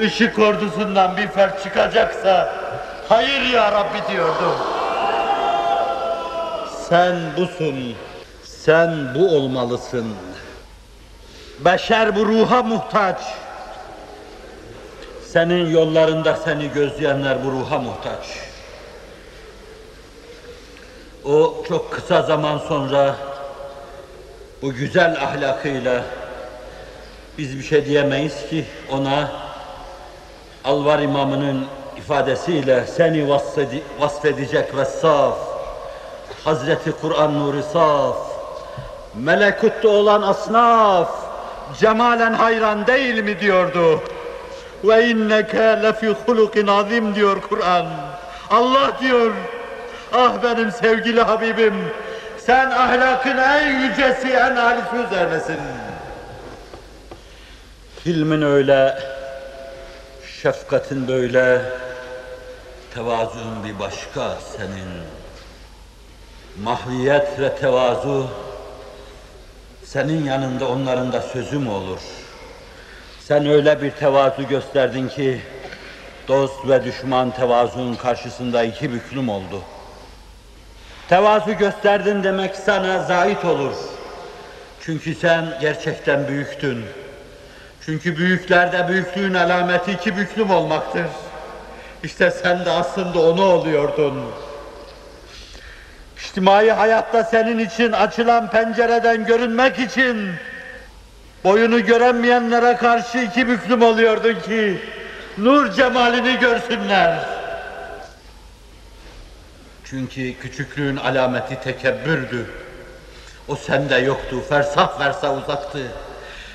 Işık ordusundan bir fert çıkacaksa hayır ya Rabbi diyordu. Sen busun, sen bu olmalısın. Beşer bu ruha muhtaç. Senin yollarında seni gözleyenler bu ruha muhtaç. O çok kısa zaman sonra bu güzel ahlakıyla biz bir şey diyemeyiz ki ona Alvar imamının ifadesiyle seni vasfedecek ve saf, Hazreti Kur'an nuru saf, melekutta olan asnaf, cemalen hayran değil mi diyordu. Ve inneke lefi hulukin azim diyor Kur'an. Allah diyor, ah benim sevgili Habibim, sen ahlakın en yücesi, en alisi üzerinesin. Filmin öyle, Şefkatin böyle, tevazun bir başka senin. Mahviyet ve tevazu, senin yanında onların da sözü mü olur? Sen öyle bir tevazu gösterdin ki, dost ve düşman tevazunun karşısında iki büklüm oldu. Tevazu gösterdin demek sana zait olur. Çünkü sen gerçekten büyüktün. Çünkü büyüklerde büyüklüğün alameti iki büklüm olmaktır. İşte sen de aslında onu oluyordun. İçtimai hayatta senin için açılan pencereden görünmek için boyunu göremeyenlere karşı iki büklüm oluyordun ki nur cemalini görsünler. Çünkü küçüklüğün alameti tekebbürdü. O sende yoktu, fersah fersah uzaktı.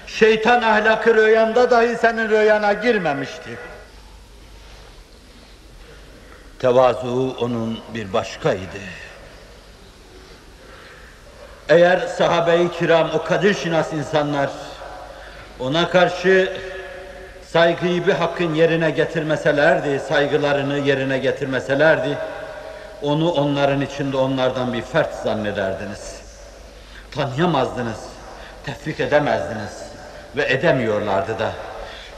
Şeytan ahlakı rüyanda dahi senin rüyana girmemişti. Tevazu onun bir başkaydı. Eğer sahabe-i kiram o kadir şinas insanlar ona karşı saygıyı bir hakkın yerine getirmeselerdi, saygılarını yerine getirmeselerdi, onu onların içinde onlardan bir fert zannederdiniz. Tanıyamazdınız, tefrik edemezdiniz ve edemiyorlardı da.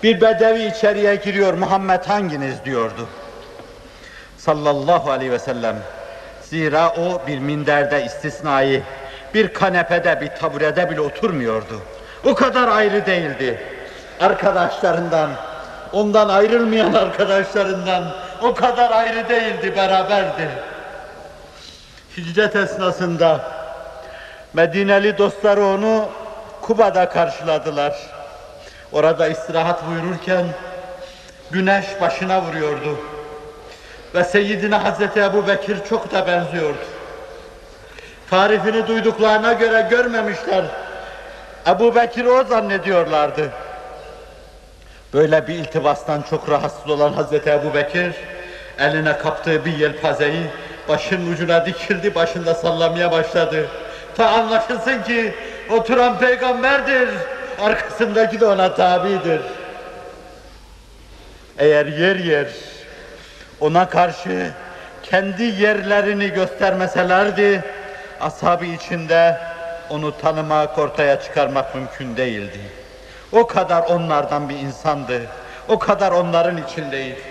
Bir bedevi içeriye giriyor, Muhammed hanginiz diyordu. Sallallahu aleyhi ve sellem. Zira o bir minderde istisnai, bir kanepede, bir taburede bile oturmuyordu. O kadar ayrı değildi. Arkadaşlarından, ondan ayrılmayan arkadaşlarından o kadar ayrı değildi, beraberdi. Hicret esnasında Medineli dostları onu Kuba'da karşıladılar. Orada istirahat buyururken güneş başına vuruyordu. Ve Seyyidine Hazreti Ebu Bekir çok da benziyordu. Tarifini duyduklarına göre görmemişler. Ebu Bekir o zannediyorlardı. Böyle bir iltibastan çok rahatsız olan Hazreti Ebu Bekir, Eline kaptığı bir yelpazeyi başının ucuna dikildi, başında sallamaya başladı. Ta anlaşılsın ki oturan peygamberdir, arkasındaki de ona tabidir. Eğer yer yer ona karşı kendi yerlerini göstermeselerdi, ashabı içinde onu tanımak, ortaya çıkarmak mümkün değildi. O kadar onlardan bir insandı. O kadar onların içindeydi.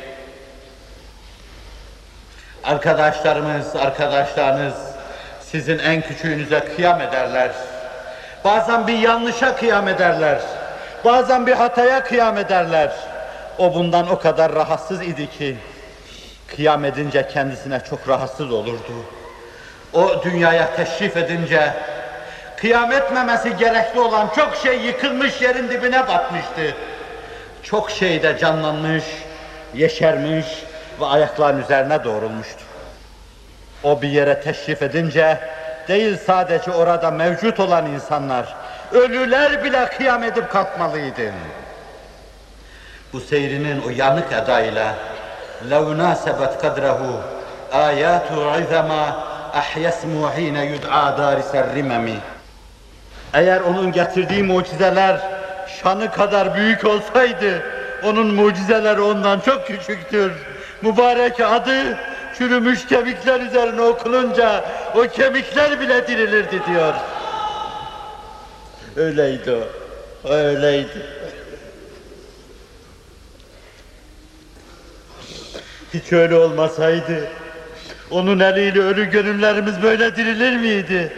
Arkadaşlarımız, arkadaşlarınız sizin en küçüğünüze kıyam ederler. Bazen bir yanlışa kıyam ederler. Bazen bir hataya kıyam ederler. O bundan o kadar rahatsız idi ki kıyam edince kendisine çok rahatsız olurdu. O dünyaya teşrif edince kıyam etmemesi gerekli olan çok şey yıkılmış yerin dibine batmıştı. Çok şey de canlanmış, yeşermiş ve ayakların üzerine doğrulmuştu. O bir yere teşrif edince değil sadece orada mevcut olan insanlar, ölüler bile kıyam edip kalkmalıydı. Bu seyrinin o yanık edayla لَوْ نَاسَبَتْ قَدْرَهُ آيَاتُ عِذَمَا ahya ismu hine yud'a darisel rimemi. Eğer onun getirdiği mucizeler şanı kadar büyük olsaydı, onun mucizeleri ondan çok küçüktür. Mübarek adı çürümüş kemikler üzerine okununca o kemikler bile dirilirdi diyor. Öyleydi o, öyleydi. Hiç öyle olmasaydı onun eliyle ölü gönüllerimiz böyle dirilir miydi?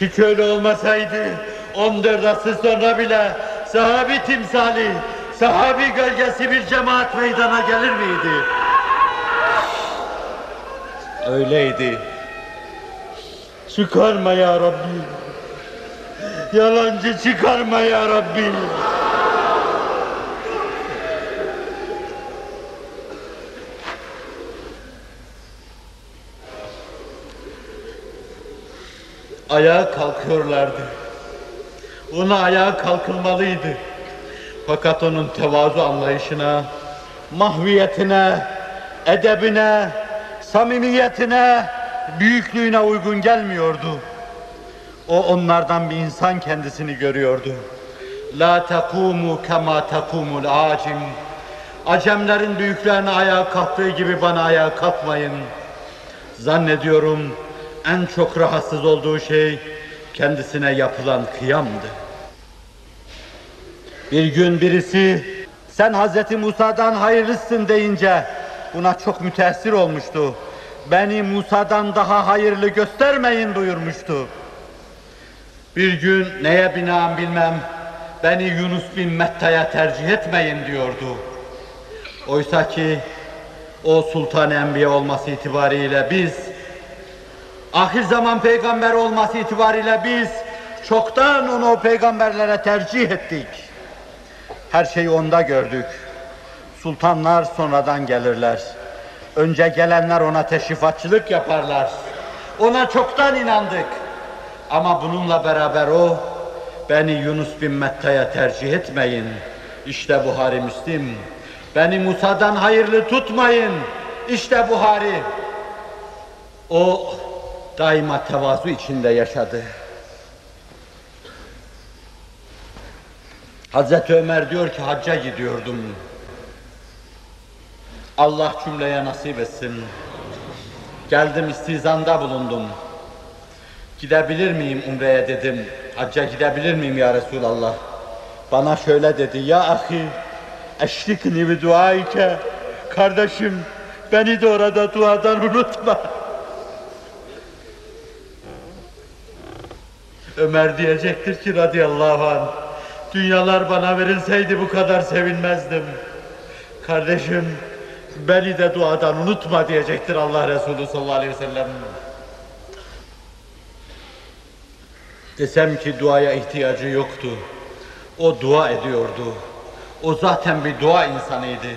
Hiç öyle olmasaydı, 14 asır sonra bile sahabi timsali, sahabi gölgesi bir cemaat meydana gelir miydi? Öyleydi. Çıkarma ya Rabbi. Yalancı çıkarma ya Rabbi. Ayağa kalkıyorlardı. Ona ayağa kalkılmalıydı. Fakat onun tevazu anlayışına, mahviyetine, edebine, samimiyetine, büyüklüğüne uygun gelmiyordu. O onlardan bir insan kendisini görüyordu. La takumu kema takumul acim. Acemlerin büyüklerine ayağa kalktığı gibi bana ayağa kalkmayın. Zannediyorum en çok rahatsız olduğu şey kendisine yapılan kıyamdı. Bir gün birisi sen Hazreti Musa'dan hayırlısın deyince buna çok müteessir olmuştu. Beni Musa'dan daha hayırlı göstermeyin buyurmuştu. Bir gün neye binaen bilmem beni Yunus bin Metta'ya tercih etmeyin diyordu. Oysa ki o Sultan Enbiya olması itibariyle biz ahir zaman peygamber olması itibariyle biz çoktan onu o peygamberlere tercih ettik. Her şeyi onda gördük. Sultanlar sonradan gelirler. Önce gelenler ona teşrifatçılık yaparlar. Ona çoktan inandık. Ama bununla beraber o, beni Yunus bin Metta'ya tercih etmeyin. İşte Buhari Müslim. Beni Musa'dan hayırlı tutmayın. İşte Buhari. O daima tevazu içinde yaşadı. Hazreti Ömer diyor ki hacca gidiyordum. Allah cümleye nasip etsin. Geldim istizanda bulundum. Gidebilir miyim umreye dedim. Hacca gidebilir miyim ya Resulallah? Bana şöyle dedi. Ya ahi eşlikni bi duaike. Kardeşim beni de orada duadan unutma. Ömer diyecektir ki radıyallahu anh. Dünyalar bana verilseydi bu kadar sevinmezdim. Kardeşim beni de duadan unutma diyecektir Allah Resulü sallallahu aleyhi ve sellem. Desem ki duaya ihtiyacı yoktu. O dua ediyordu. O zaten bir dua insanıydı.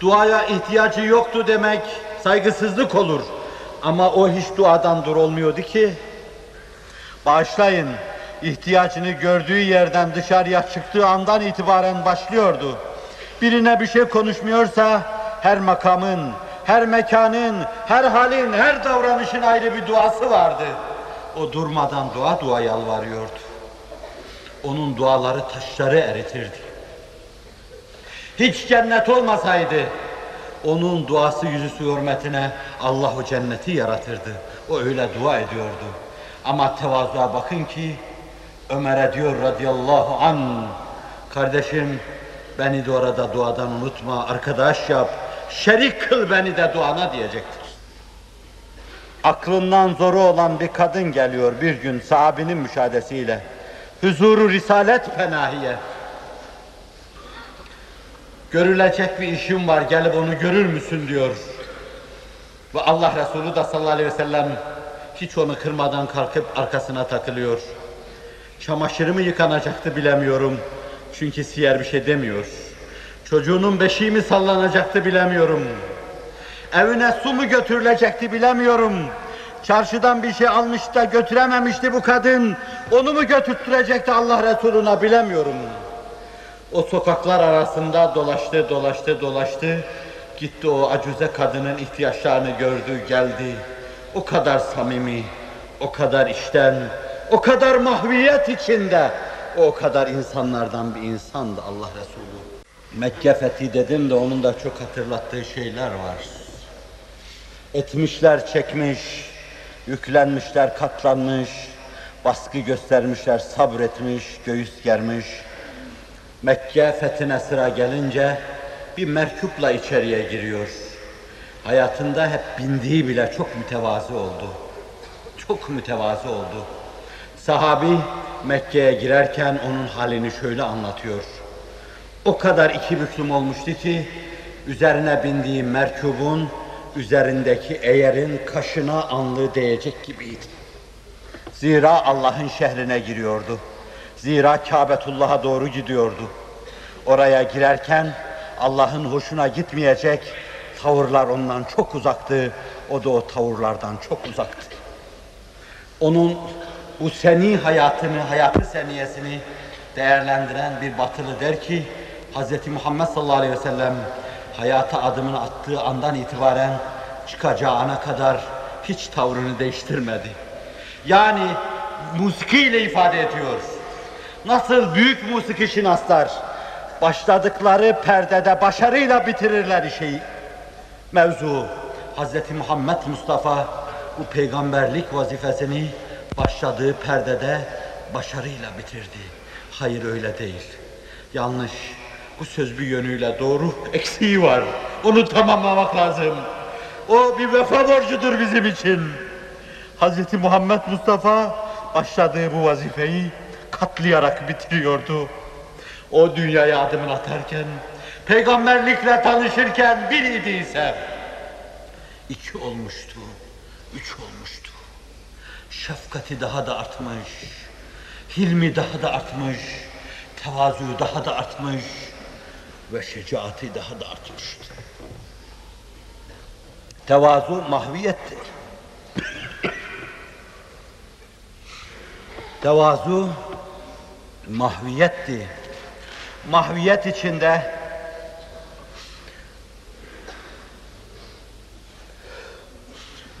Duaya ihtiyacı yoktu demek saygısızlık olur. Ama o hiç duadan dur olmuyordu ki. Bağışlayın, ihtiyacını gördüğü yerden dışarıya çıktığı andan itibaren başlıyordu. Birine bir şey konuşmuyorsa her makamın, her mekanın, her halin, her davranışın ayrı bir duası vardı. O durmadan dua dua yalvarıyordu. Onun duaları taşları eritirdi. Hiç cennet olmasaydı, onun duası yüzüsü hürmetine Allah o cenneti yaratırdı. O öyle dua ediyordu. Ama tevazuya bakın ki Ömer'e diyor radıyallahu an kardeşim beni de orada duadan unutma arkadaş yap şerik kıl beni de duana diyecektir. Aklından zoru olan bir kadın geliyor bir gün sahabinin müşahedesiyle. Huzuru risalet penahiye. Görülecek bir işim var gelip onu görür müsün diyor. Ve Allah Resulü de sallallahu aleyhi ve sellem hiç onu kırmadan kalkıp arkasına takılıyor. Çamaşırı mı yıkanacaktı bilemiyorum. Çünkü siyer bir şey demiyor. Çocuğunun beşiği mi sallanacaktı bilemiyorum. Evine su mu götürülecekti bilemiyorum. Çarşıdan bir şey almış da götürememişti bu kadın. Onu mu götürtürecekti Allah Resulüne bilemiyorum. O sokaklar arasında dolaştı, dolaştı, dolaştı. Gitti o acuze kadının ihtiyaçlarını gördü, geldi. O kadar samimi, o kadar işten, o kadar mahviyet içinde, o kadar insanlardan bir insandı Allah Resulü. Mekke fethi dedim de onun da çok hatırlattığı şeyler var. Etmişler, çekmiş, yüklenmişler, katlanmış, baskı göstermişler, sabretmiş, göğüs germiş. Mekke fethine sıra gelince bir merkupla içeriye giriyor. Hayatında hep bindiği bile çok mütevazı oldu. Çok mütevazı oldu. Sahabi Mekke'ye girerken onun halini şöyle anlatıyor. O kadar iki büklüm olmuştu ki üzerine bindiği merkubun üzerindeki eğerin kaşına anlığı değecek gibiydi. Zira Allah'ın şehrine giriyordu. Zira Kabetullah'a doğru gidiyordu. Oraya girerken Allah'ın hoşuna gitmeyecek tavırlar ondan çok uzaktı. O da o tavırlardan çok uzaktı. Onun bu seni hayatını, hayatı seniyesini değerlendiren bir batılı der ki Hz. Muhammed sallallahu aleyhi ve sellem hayata adımını attığı andan itibaren çıkacağı ana kadar hiç tavrını değiştirmedi. Yani musikiyle ifade ediyor. Nasıl büyük musiki şinaslar başladıkları perdede başarıyla bitirirler işi. Mevzu Hz. Muhammed Mustafa bu peygamberlik vazifesini başladığı perdede başarıyla bitirdi. Hayır öyle değil. Yanlış. Bu söz bir yönüyle doğru, eksiği var. Onu tamamlamak lazım. O bir vefa borcudur bizim için. Hz. Muhammed Mustafa başladığı bu vazifeyi katlayarak bitiriyordu. O dünyaya adımını atarken, peygamberlikle tanışırken bir idiyse, iki olmuştu, üç olmuştu. Şefkati daha da artmış, hilmi daha da artmış, tevazu daha da artmış ve şecaati daha da artmıştı. Tevazu mahviyettir. Tevazu mahviyetti. Mahviyet içinde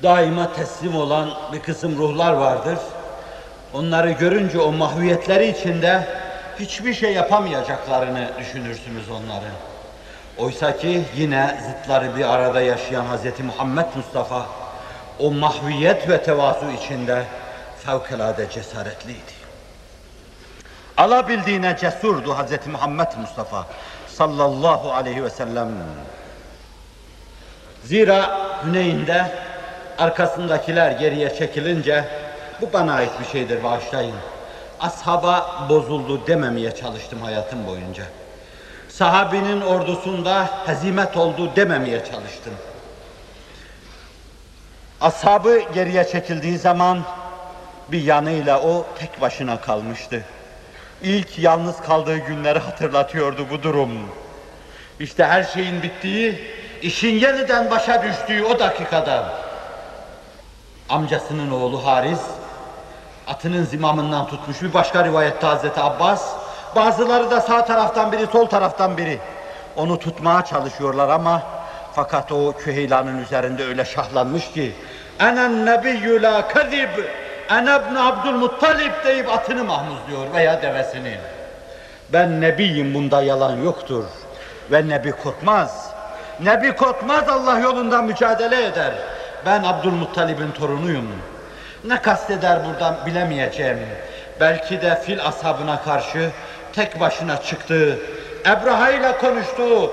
daima teslim olan bir kısım ruhlar vardır. Onları görünce o mahviyetleri içinde hiçbir şey yapamayacaklarını düşünürsünüz onların. Oysa ki yine zıtları bir arada yaşayan Hz. Muhammed Mustafa o mahviyet ve tevazu içinde fevkalade cesaretliydi. Alabildiğine cesurdu Hz. Muhammed Mustafa sallallahu aleyhi ve sellem. Zira Hüneyn'de arkasındakiler geriye çekilince bu bana ait bir şeydir bağışlayın. Ashaba bozuldu dememeye çalıştım hayatım boyunca. Sahabinin ordusunda hezimet oldu dememeye çalıştım. Ashabı geriye çekildiği zaman bir yanıyla o tek başına kalmıştı. İlk yalnız kaldığı günleri hatırlatıyordu bu durum. İşte her şeyin bittiği, işin yeniden başa düştüğü o dakikada amcasının oğlu Haris atının zimamından tutmuş bir başka rivayette Hazreti Abbas bazıları da sağ taraftan biri sol taraftan biri onu tutmaya çalışıyorlar ama Fakat o küheylanın üzerinde öyle şahlanmış ki enen nebiyyü la kezib ene ibn Abdülmuttalib deyip atını mahmuzluyor veya devesini. Ben nebiyim bunda yalan yoktur. Ve nebi korkmaz. Nebi korkmaz Allah yolunda mücadele eder. Ben Abdülmuttalib'in torunuyum. Ne kasteder buradan bilemeyeceğim. Belki de fil ashabına karşı tek başına çıktı. Ebraha ile konuştu.